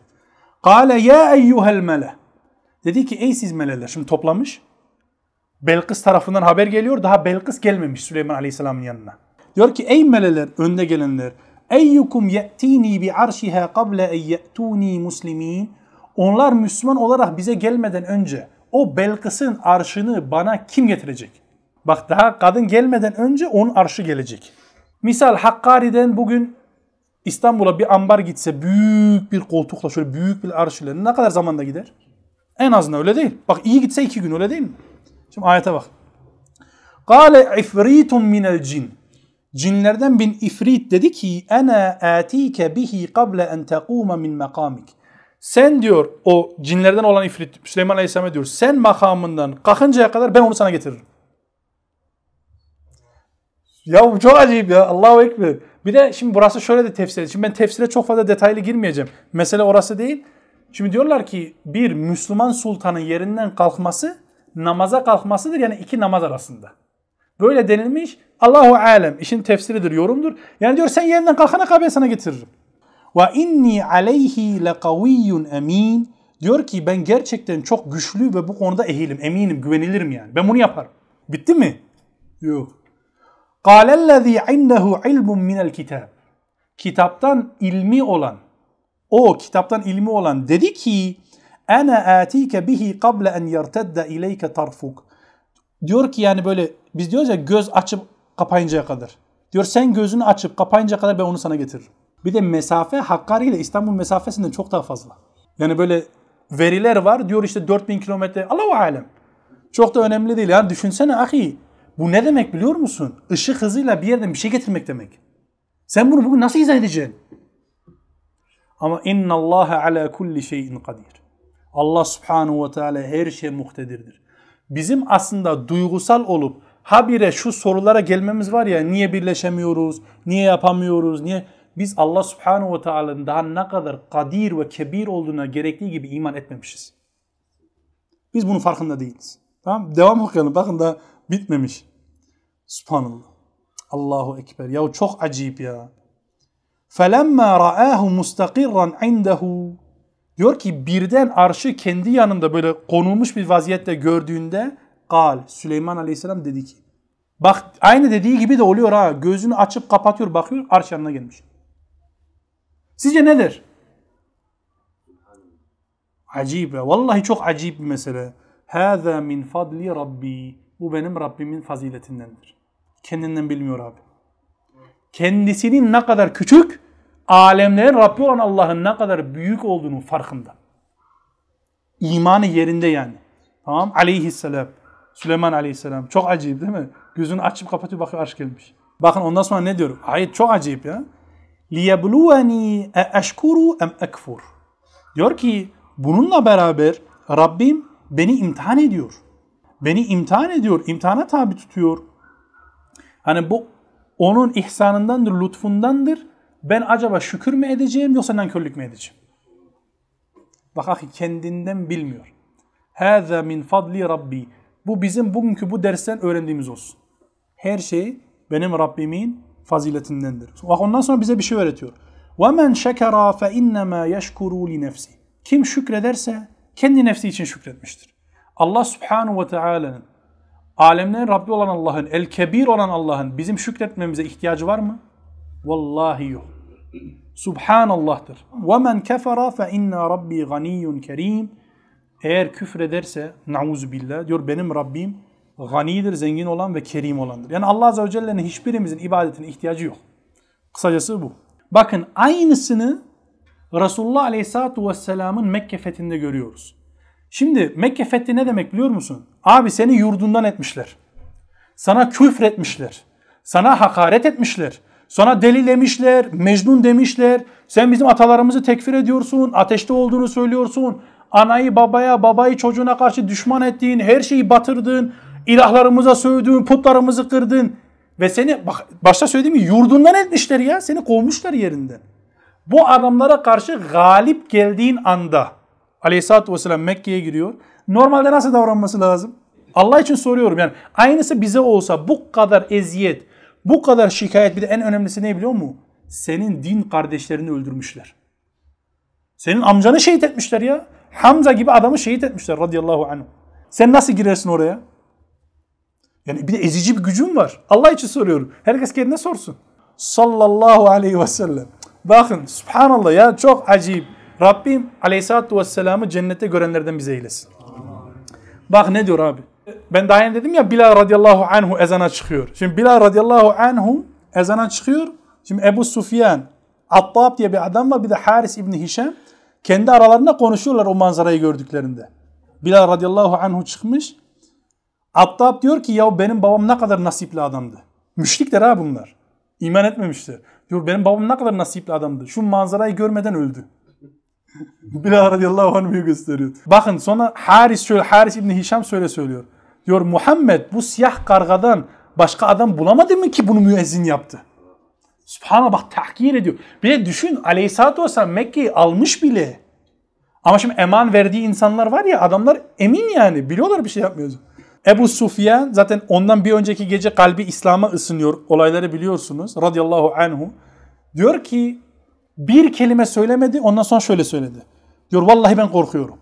Kale ya eyyuhel mele. Dedi ki ey siz meleler. Şimdi toplamış. Belkıs tarafından haber geliyor. Daha Belkıs gelmemiş Süleyman Aleyhisselam'ın yanına. Diyor ki ey meleler, önde gelenler. Eyyukum ye'tini bi arşiha kable en ye'tuni muslimin. Onlar Müslüman olarak bize gelmeden önce o Belkıs'ın arşını bana kim getirecek? Bak daha kadın gelmeden önce onun arşı gelecek. Misal Hakkari'den bugün İstanbul'a bir ambar gitse büyük bir koltukla şöyle büyük bir arş ile ne kadar zamanda gider? En azından öyle değil. Bak iyi gitse iki gün öyle değil mi? Şimdi ayete bak. Kale ifritun minel cin. Cinlerden bin ifrit dedi ki ana atike bihi kable en tekuma min makamik. Sen diyor o cinlerden olan ifrit Süleyman Aleyhisselam'a diyor sen makamından kalkıncaya kadar ben onu sana getiririm. Ya bu çok acayip ya. Allahu Ekber. Bir de şimdi burası şöyle de tefsir Şimdi ben tefsire çok fazla detaylı girmeyeceğim. Mesele orası değil. Şimdi diyorlar ki bir Müslüman sultanın yerinden kalkması namaza kalkmasıdır. Yani iki namaz arasında. Böyle denilmiş. Allahu alem. işin tefsiridir, yorumdur. Yani diyor sen yerinden kalkana kadar ben sana getiririm. Ve inni aleyhi lekaviyyun emin. Diyor ki ben gerçekten çok güçlü ve bu konuda ehilim, eminim, güvenilirim yani. Ben bunu yaparım. Bitti mi? Yok. Kâlellezî indehu ilmun minel kitab. Kitaptan ilmi olan, o kitaptan ilmi olan dedi ki, ene atike bihi kable en yertedde ileyke tarfuk. Diyor ki yani böyle biz diyoruz ya göz açıp kapayıncaya kadar. Diyor sen gözünü açıp kapayıncaya kadar ben onu sana getiririm. Bir de mesafe Hakkari ile İstanbul mesafesinden çok daha fazla. Yani böyle veriler var diyor işte 4000 kilometre Allahu alem. Çok da önemli değil. Yani düşünsene ahi bu ne demek biliyor musun? Işık hızıyla bir yerden bir şey getirmek demek. Sen bunu bugün nasıl izah edeceksin? Ama inna Allah ala kulli şeyin kadir. Allah subhanahu ve teala her şeye muhtedirdir. Bizim aslında duygusal olup habire şu sorulara gelmemiz var ya niye birleşemiyoruz, niye yapamıyoruz, niye biz Allah subhanahu ve teala'nın daha ne kadar kadir ve kebir olduğuna gerektiği gibi iman etmemişiz. Biz bunun farkında değiliz. Tamam Devam okuyalım. Bakın da bitmemiş. Subhanallah. Allahu Ekber. Ya çok acayip ya. فَلَمَّا رَآهُ مُسْتَقِرًا عِنْدَهُ Diyor ki birden arşı kendi yanında böyle konulmuş bir vaziyette gördüğünde Kal Süleyman Aleyhisselam dedi ki Bak aynı dediği gibi de oluyor ha. Gözünü açıp kapatıyor bakıyor arş yanına gelmiş. Sizce nedir? Ya. Vallahi çok acayip bir mesele. Hâzâ min fadli rabbi. Bu benim Rabbimin faziletindendir. Kendinden bilmiyor abi. Kendisinin ne kadar küçük, alemlerin Rabbi olan Allah'ın ne kadar büyük olduğunu farkında. İmanı yerinde yani. Tamam Aleyhisselam. Süleyman Aleyhisselam. Çok acayip değil mi? Gözünü açıp kapatıyor bakıyor arş gelmiş. Bakın ondan sonra ne diyor? Ayet çok acayip ya liyebluveni e eşkuru em ekfur. Diyor ki bununla beraber Rabbim beni imtihan ediyor. Beni imtihan ediyor, imtihana tabi tutuyor. Hani bu onun ihsanındandır, lütfundandır. Ben acaba şükür mü edeceğim yoksa nankörlük mü edeceğim? Bak ahi kendinden bilmiyor. Hâzâ min fadli Rabbi. Bu bizim bugünkü bu dersten öğrendiğimiz olsun. Her şey benim Rabbimin faziletindendir. Bak ondan sonra bize bir şey öğretiyor. وَمَنْ شَكَرَا فَاِنَّمَا يَشْكُرُوا لِنَفْسِ Kim şükrederse kendi nefsi için şükretmiştir. Allah subhanahu ve teala'nın alemlerin Rabbi olan Allah'ın, el kebir olan Allah'ın bizim şükretmemize ihtiyacı var mı? Vallahi yok. Subhanallah'tır. وَمَنْ كَفَرَا فَاِنَّا رَبِّي غَنِيٌّ kerim. Eğer küfrederse, nauzu billah, diyor benim Rabbim ganidir, zengin olan ve kerim olandır. Yani Allah Azze ve Celle'nin hiçbirimizin ibadetine ihtiyacı yok. Kısacası bu. Bakın aynısını Resulullah Aleyhisselatü Vesselam'ın Mekke fethinde görüyoruz. Şimdi Mekke fethi ne demek biliyor musun? Abi seni yurdundan etmişler. Sana küfür etmişler. Sana hakaret etmişler. Sana deli demişler, mecnun demişler. Sen bizim atalarımızı tekfir ediyorsun, ateşte olduğunu söylüyorsun. Anayı babaya, babayı çocuğuna karşı düşman ettiğin, her şeyi batırdın, ilahlarımıza sövdün, putlarımızı kırdın. Ve seni bak, başta söylediğim gibi yurdundan etmişler ya. Seni kovmuşlar yerinden. Bu adamlara karşı galip geldiğin anda Aleyhisselatü Vesselam Mekke'ye giriyor. Normalde nasıl davranması lazım? Allah için soruyorum yani aynısı bize olsa bu kadar eziyet, bu kadar şikayet bir de en önemlisi ne biliyor musun? Senin din kardeşlerini öldürmüşler. Senin amcanı şehit etmişler ya. Hamza gibi adamı şehit etmişler radıyallahu anh. Sen nasıl girersin oraya? Yani bir de ezici bir gücün var. Allah için soruyorum. Herkes kendine sorsun. Sallallahu aleyhi ve sellem. Bakın subhanallah ya çok acayip. Rabbim aleyhissalatü vesselam'ı cennette görenlerden bize eylesin. Bak ne diyor abi. Ben daha önce dedim ya Bilal radıyallahu anhu ezana çıkıyor. Şimdi Bilal radıyallahu anhu ezana çıkıyor. Şimdi Ebu Sufyan, Attab diye bir adam var bir de Haris İbni Hişam. Kendi aralarında konuşuyorlar o manzarayı gördüklerinde. Bilal radıyallahu anhu çıkmış. Attab diyor ki ya benim babam ne kadar nasipli adamdı. Müşrikler ha bunlar. İman etmemişler. Diyor benim babam ne kadar nasipli adamdı. Şu manzarayı görmeden öldü. Bilal radıyallahu anh'ı gösteriyor. Bakın sonra Haris şöyle Haris İbni Hişam şöyle söylüyor. Diyor Muhammed bu siyah kargadan başka adam bulamadı mı ki bunu müezzin yaptı? Subhanallah bak tahkir ediyor. Bir de düşün aleyhissalatü vesselam Mekke'yi almış bile. Ama şimdi eman verdiği insanlar var ya adamlar emin yani biliyorlar bir şey yapmıyoruz. Ebu Sufyan zaten ondan bir önceki gece kalbi İslam'a ısınıyor. Olayları biliyorsunuz. Radıyallahu anhu. Diyor ki bir kelime söylemedi ondan sonra şöyle söyledi. Diyor vallahi ben korkuyorum.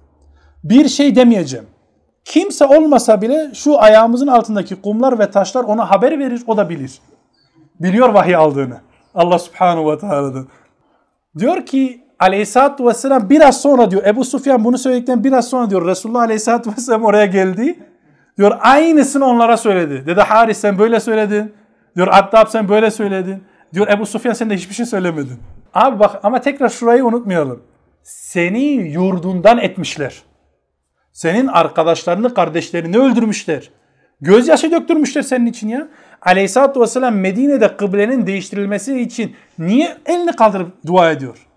Bir şey demeyeceğim. Kimse olmasa bile şu ayağımızın altındaki kumlar ve taşlar ona haber verir o da bilir. Biliyor vahiy aldığını. Allah subhanahu ve teala'dan. Diyor ki aleyhissalatü vesselam biraz sonra diyor Ebu Sufyan bunu söyledikten biraz sonra diyor Resulullah aleyhissalatü vesselam oraya geldi. Diyor aynısını onlara söyledi. Dedi Haris sen böyle söyledin. Diyor Attab sen böyle söyledin. Diyor Ebu Sufyan sen de hiçbir şey söylemedin. Abi bak ama tekrar şurayı unutmayalım. Seni yurdundan etmişler. Senin arkadaşlarını, kardeşlerini öldürmüşler. Gözyaşı döktürmüşler senin için ya. Aleyhisselatü Vesselam Medine'de kıblenin değiştirilmesi için niye elini kaldırıp dua ediyor?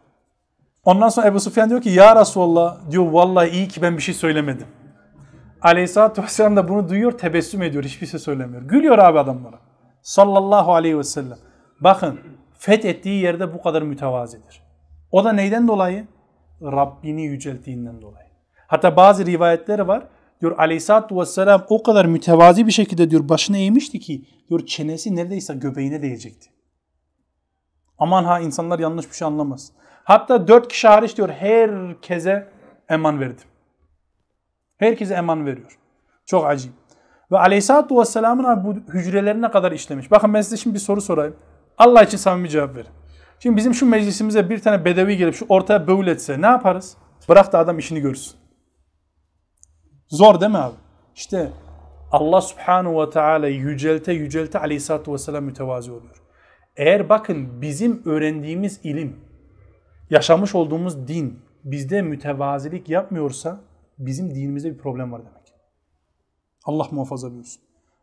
Ondan sonra Ebu Sufyan diyor ki ya Resulallah diyor vallahi iyi ki ben bir şey söylemedim. Aleyhisselatü Vesselam da bunu duyuyor tebessüm ediyor hiçbir şey söylemiyor. Gülüyor abi adamlara. Sallallahu aleyhi ve sellem. Bakın fethettiği yerde bu kadar mütevazidir. O da neyden dolayı? Rabbini yücelttiğinden dolayı. Hatta bazı rivayetleri var. Diyor aleyhissalatü vesselam o kadar mütevazi bir şekilde diyor başını eğmişti ki diyor çenesi neredeyse göbeğine değecekti. Aman ha insanlar yanlış bir şey anlamaz. Hatta dört kişi hariç diyor herkese eman verdim. Herkese eman veriyor. Çok acayip. Ve aleyhissalatü vesselamın bu hücrelerine kadar işlemiş. Bakın ben size şimdi bir soru sorayım. Allah için samimi cevap verin. Şimdi bizim şu meclisimize bir tane bedevi gelip şu ortaya bövül etse ne yaparız? Bırak da adam işini görsün. Zor değil mi abi? İşte Allah subhanahu ve teala yücelte yücelte aleyhissalatü vesselam mütevazi oluyor. Eğer bakın bizim öğrendiğimiz ilim, yaşamış olduğumuz din bizde mütevazilik yapmıyorsa bizim dinimizde bir problem var demek. Allah muhafaza buyursun.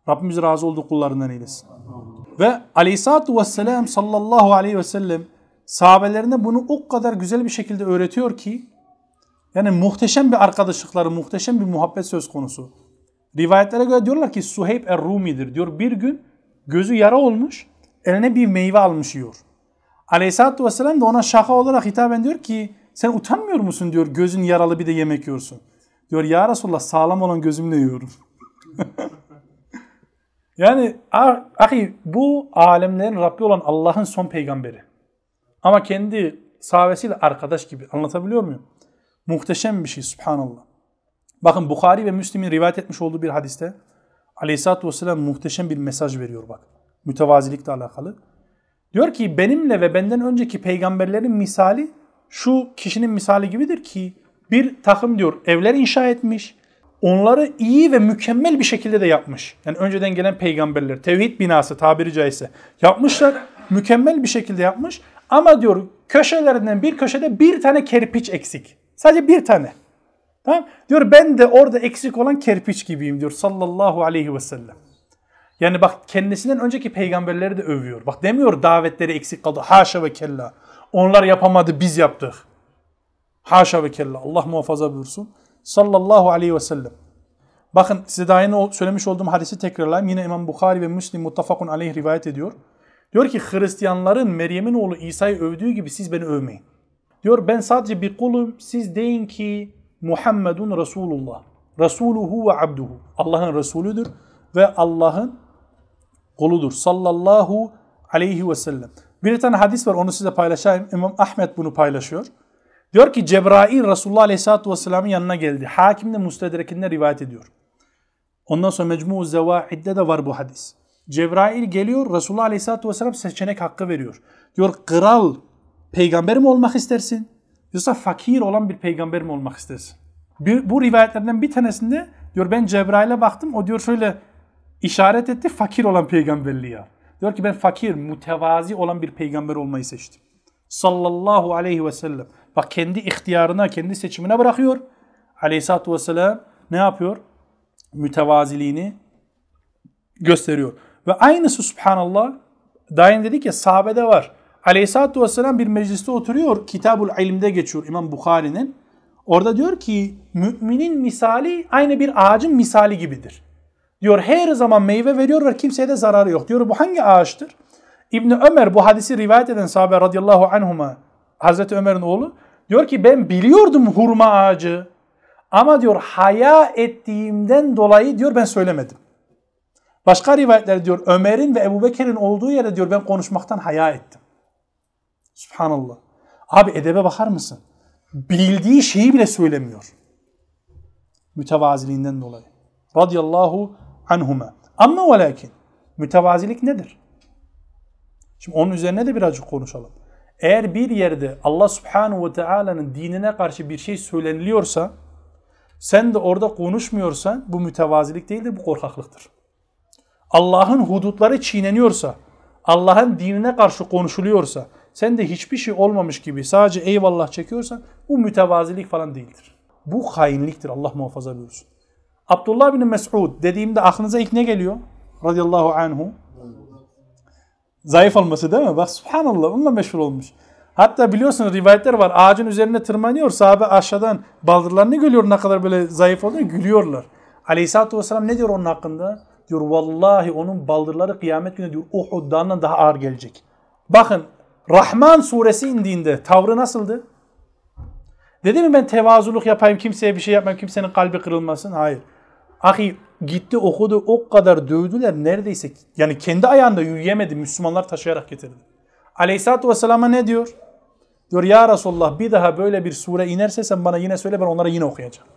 Rabbimiz razı olduğu kullarından eylesin. Ve aleyhissalatü vesselam sallallahu aleyhi ve sellem sahabelerine bunu o kadar güzel bir şekilde öğretiyor ki yani muhteşem bir arkadaşlıkları, muhteşem bir muhabbet söz konusu. Rivayetlere göre diyorlar ki Suheyb er-Rumi'dir. Diyor bir gün gözü yara olmuş, eline bir meyve almış yiyor. Aleyhisselatü Vesselam da ona şaka olarak hitaben diyor ki sen utanmıyor musun diyor gözün yaralı bir de yemek yiyorsun. Diyor ya Resulallah sağlam olan gözümle yiyorum. Yani ahi bu alemlerin Rabbi olan Allah'ın son peygamberi. Ama kendi sahabesiyle arkadaş gibi. Anlatabiliyor muyum? Muhteşem bir şey subhanallah. Bakın Bukhari ve Müslim'in rivayet etmiş olduğu bir hadiste Aleyhisselatü Vesselam muhteşem bir mesaj veriyor bak. Mütevazilikle alakalı. Diyor ki benimle ve benden önceki peygamberlerin misali şu kişinin misali gibidir ki bir takım diyor evler inşa etmiş. Onları iyi ve mükemmel bir şekilde de yapmış. Yani önceden gelen peygamberler tevhid binası tabiri caizse yapmışlar. mükemmel bir şekilde yapmış. Ama diyor köşelerinden bir köşede bir tane kerpiç eksik. Sadece bir tane. Tamam? Diyor ben de orada eksik olan kerpiç gibiyim diyor sallallahu aleyhi ve sellem. Yani bak kendisinden önceki peygamberleri de övüyor. Bak demiyor davetleri eksik kaldı. Haşa ve kella. Onlar yapamadı biz yaptık. Haşa ve kella. Allah muhafaza buyursun. Sallallahu aleyhi ve sellem. Bakın size daha yeni söylemiş olduğum hadisi tekrarlayayım. Yine İmam Bukhari ve Müslim muttafakun aleyh rivayet ediyor. Diyor ki Hristiyanların Meryem'in oğlu İsa'yı övdüğü gibi siz beni övmeyin. Diyor ben sadece bir kulum. Siz deyin ki Muhammedun Resulullah. Resuluhu ve abduhu. Allah'ın Resulüdür ve Allah'ın kuludur. Sallallahu aleyhi ve sellem. Bir tane hadis var onu size paylaşayım. İmam Ahmet bunu paylaşıyor. Diyor ki Cebrail Resulullah Aleyhisselatü Vesselam'ın yanına geldi. Hakim de Mustedrek'inde rivayet ediyor. Ondan sonra Mecmu-u Zevahid'de de var bu hadis. Cebrail geliyor Resulullah Aleyhisselatü Vesselam seçenek hakkı veriyor. Diyor kral peygamber mi olmak istersin? Yoksa fakir olan bir peygamber mi olmak istersin? Bir, bu rivayetlerden bir tanesinde diyor ben Cebrail'e baktım. O diyor şöyle işaret etti fakir olan peygamberliğe. Diyor ki ben fakir, mütevazi olan bir peygamber olmayı seçtim. Sallallahu aleyhi ve sellem. Bak kendi ihtiyarına, kendi seçimine bırakıyor. Aleyhisselatü vesselam ne yapıyor? Mütevaziliğini gösteriyor. Ve aynısı subhanallah daim dedik ya sahabede var. Aleyhisselatü vesselam bir mecliste oturuyor. Kitabul İlim'de geçiyor İmam Bukhari'nin. Orada diyor ki müminin misali aynı bir ağacın misali gibidir. Diyor her zaman meyve veriyor ve kimseye de zararı yok. Diyor bu hangi ağaçtır? İbni Ömer bu hadisi rivayet eden sahabe radıyallahu anhuma Hazreti Ömer'in oğlu diyor ki ben biliyordum hurma ağacı ama diyor haya ettiğimden dolayı diyor ben söylemedim. Başka rivayetler diyor Ömer'in ve Ebu Bekir'in olduğu yerde diyor ben konuşmaktan haya ettim. Subhanallah. Abi edebe bakar mısın? Bildiği şeyi bile söylemiyor. Mütevaziliğinden dolayı. Radiyallahu anhuma. Ama ve lakin mütevazilik nedir? Şimdi onun üzerine de birazcık konuşalım. Eğer bir yerde Allah subhanahu ve teala'nın dinine karşı bir şey söyleniliyorsa sen de orada konuşmuyorsan bu mütevazilik değildir bu korkaklıktır. Allah'ın hudutları çiğneniyorsa, Allah'ın dinine karşı konuşuluyorsa, sen de hiçbir şey olmamış gibi sadece eyvallah çekiyorsan bu mütevazilik falan değildir. Bu hainliktir Allah muhafaza buyursun. Abdullah bin Mes'ud dediğimde aklınıza ilk ne geliyor? Radiyallahu anhu. Zayıf olması değil mi? Bak subhanallah onunla meşhur olmuş. Hatta biliyorsunuz rivayetler var. Ağacın üzerine tırmanıyor. Sahabe aşağıdan baldırlarını görüyor ne kadar böyle zayıf olduğunu gülüyorlar. Aleyhisselatü Vesselam ne diyor onun hakkında? Diyor vallahi onun baldırları kıyamet günü diyor Uhud dağından daha ağır gelecek. Bakın Rahman suresi indiğinde tavrı nasıldı? Dedi mi ben tevazuluk yapayım kimseye bir şey yapmayayım kimsenin kalbi kırılmasın? Hayır. Ahi gitti okudu o kadar dövdüler neredeyse yani kendi ayağında yürüyemedi Müslümanlar taşıyarak getirdi. Aleyhisselatü Vesselam'a ne diyor? Diyor ya Resulullah bir daha böyle bir sure inerse sen bana yine söyle ben onlara yine okuyacağım.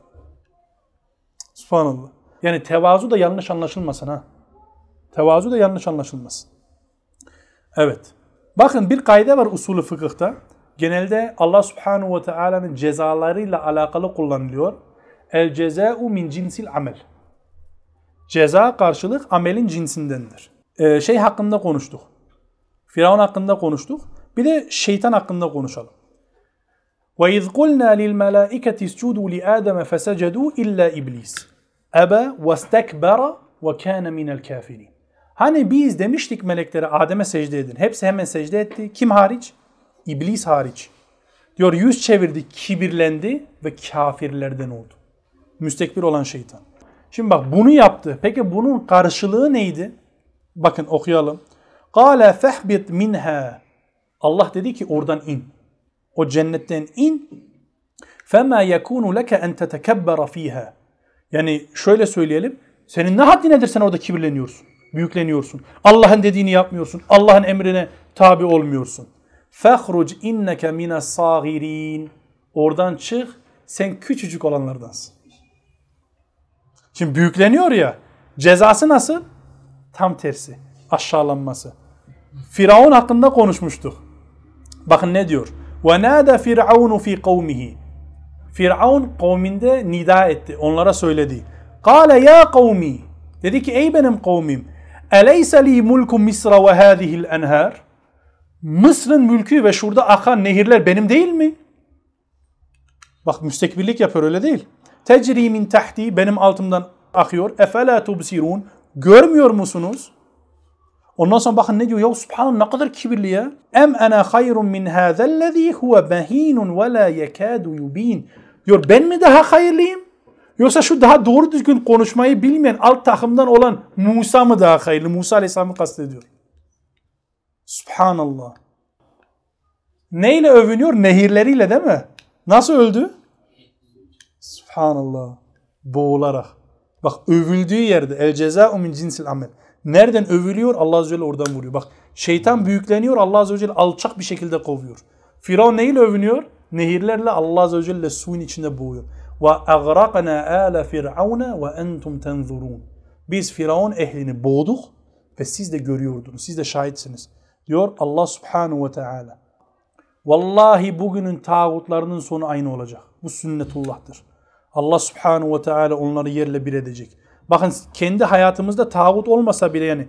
Subhanallah. Yani tevazu da yanlış anlaşılmasın ha. Tevazu da yanlış anlaşılmasın. Evet. Bakın bir kaide var usulü fıkıhta. Genelde Allah subhanahu ve teala'nın cezalarıyla alakalı kullanılıyor. El ceza'u min cinsil amel. Ceza karşılık amelin cinsindendir. Ee, şey hakkında konuştuk. Firavun hakkında konuştuk. Bir de şeytan hakkında konuşalım. وَاِذْ قُلْنَا لِلْمَلَائِكَةِ اسْجُدُوا لِآدَمَ فَسَجَدُوا اِلَّا اِبْلِيسِ Ebe vestekbera ve kâne minel kafirin. Hani biz demiştik meleklere Adem'e secde edin. Hepsi hemen secde etti. Kim hariç? İblis hariç. Diyor yüz çevirdi, kibirlendi ve kafirlerden oldu. Müstekbir olan şeytan. Şimdi bak bunu yaptı. Peki bunun karşılığı neydi? Bakın okuyalım. Kale fehbit minha. Allah dedi ki oradan in. O cennetten in. Fema yekunu leke en tetekebbera fiha. Yani şöyle söyleyelim. Senin ne haddi nedir sen orada kibirleniyorsun? Büyükleniyorsun. Allah'ın dediğini yapmıyorsun. Allah'ın emrine tabi olmuyorsun. Fehruc inneke mine sagirin. Oradan çık. Sen küçücük olanlardansın. Şimdi büyükleniyor ya. Cezası nasıl? Tam tersi. Aşağılanması. Firavun hakkında konuşmuştuk. Bakın ne diyor? وَنَادَ فِرْعَوْنُ فِي قَوْمِهِ Firavun kavminde nida etti. Onlara söyledi. قَالَ ya قَوْمِ Dedi ki ey benim kavmim. اَلَيْسَ لِي مُلْكُ مِصْرَ وَهَذِهِ الْاَنْهَارِ Mısır'ın mülkü ve şurada akan nehirler benim değil mi? Bak müstekbirlik yapıyor öyle değil. Tecri min tahti benim altımdan akıyor. Efela tubsirun. Görmüyor musunuz? Ondan sonra bakın ne diyor? Ya subhanallah ne kadar kibirli ya. Em ana hayrun min hâzellezî huve behinun ve la yekâdu yubîn. Diyor ben mi daha hayırlıyım? Yoksa şu daha doğru düzgün konuşmayı bilmeyen alt takımdan olan Musa mı daha hayırlı? Musa Aleyhisselam'ı kastediyor. Subhanallah. Neyle övünüyor? Nehirleriyle değil mi? Nasıl öldü? Subhanallah. Boğularak. Bak övüldüğü yerde el ceza'u min cinsil amel. Nereden övülüyor? Allah Azze ve Celle oradan vuruyor. Bak şeytan büyükleniyor. Allah Azze ve Celle alçak bir şekilde kovuyor. Firavun neyle övünüyor? Nehirlerle Allah Azze ve Celle suyun içinde boğuyor. Ve agraqna ala firavuna ve entum tenzurun. Biz Firavun ehlini boğduk ve siz de görüyordunuz. Siz de şahitsiniz. Diyor Allah Subhanahu ve Teala. Vallahi bugünün tağutlarının sonu aynı olacak. Bu sünnetullah'tır. Allah Subhanahu ve Teala onları yerle bir edecek. Bakın kendi hayatımızda tağut olmasa bile yani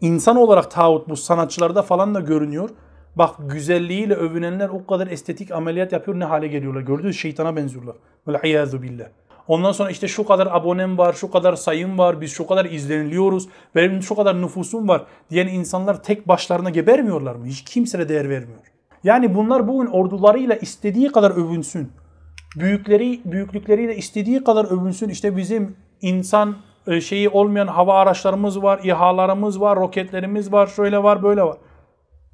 insan olarak tağut bu sanatçılarda falan da görünüyor. Bak güzelliğiyle övünenler o kadar estetik ameliyat yapıyor ne hale geliyorlar. Gördünüz şeytana benziyorlar. Vel billah. Ondan sonra işte şu kadar abonem var, şu kadar sayım var, biz şu kadar izleniliyoruz, benim şu kadar nüfusum var diyen insanlar tek başlarına gebermiyorlar mı? Hiç kimseye değer vermiyor. Yani bunlar bugün ordularıyla istediği kadar övünsün. Büyükleri, büyüklükleriyle istediği kadar övünsün. İşte bizim insan e, şeyi olmayan hava araçlarımız var, İHA'larımız var, roketlerimiz var, şöyle var, böyle var.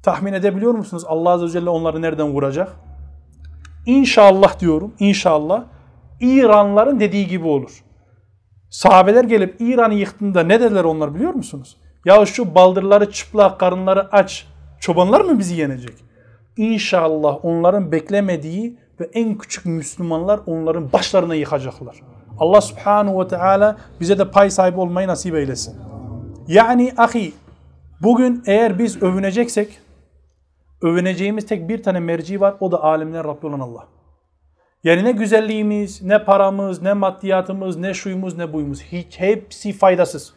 Tahmin edebiliyor musunuz Allah Azze ve Celle onları nereden vuracak? İnşallah diyorum, inşallah İranların dediği gibi olur. Sahabeler gelip İran'ı yıktığında ne dediler onlar biliyor musunuz? Ya şu baldırları çıplak, karınları aç çobanlar mı bizi yenecek? İnşallah onların beklemediği ve en küçük Müslümanlar onların başlarına yıkacaklar. Allah subhanahu ve teala bize de pay sahibi olmayı nasip eylesin. Yani ahi bugün eğer biz övüneceksek övüneceğimiz tek bir tane merci var o da alemler Rabbi olan Allah. Yani ne güzelliğimiz, ne paramız, ne maddiyatımız, ne şuyumuz, ne buyumuz. Hiç hepsi faydasız.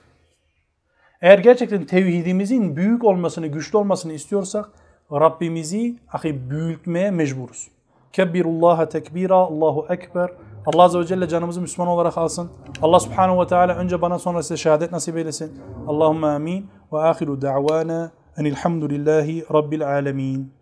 Eğer gerçekten tevhidimizin büyük olmasını, güçlü olmasını istiyorsak Rabbimizi ahi büyütmeye mecburuz. Kebbirullaha tekbira, Allahu Ekber. Allah Azze ve Celle canımızı Müslüman olarak alsın. Allah Subhanahu ve Teala önce bana sonra size şehadet nasip eylesin. Allahümme amin. Ve ahiru da'vana enilhamdülillahi rabbil alemin.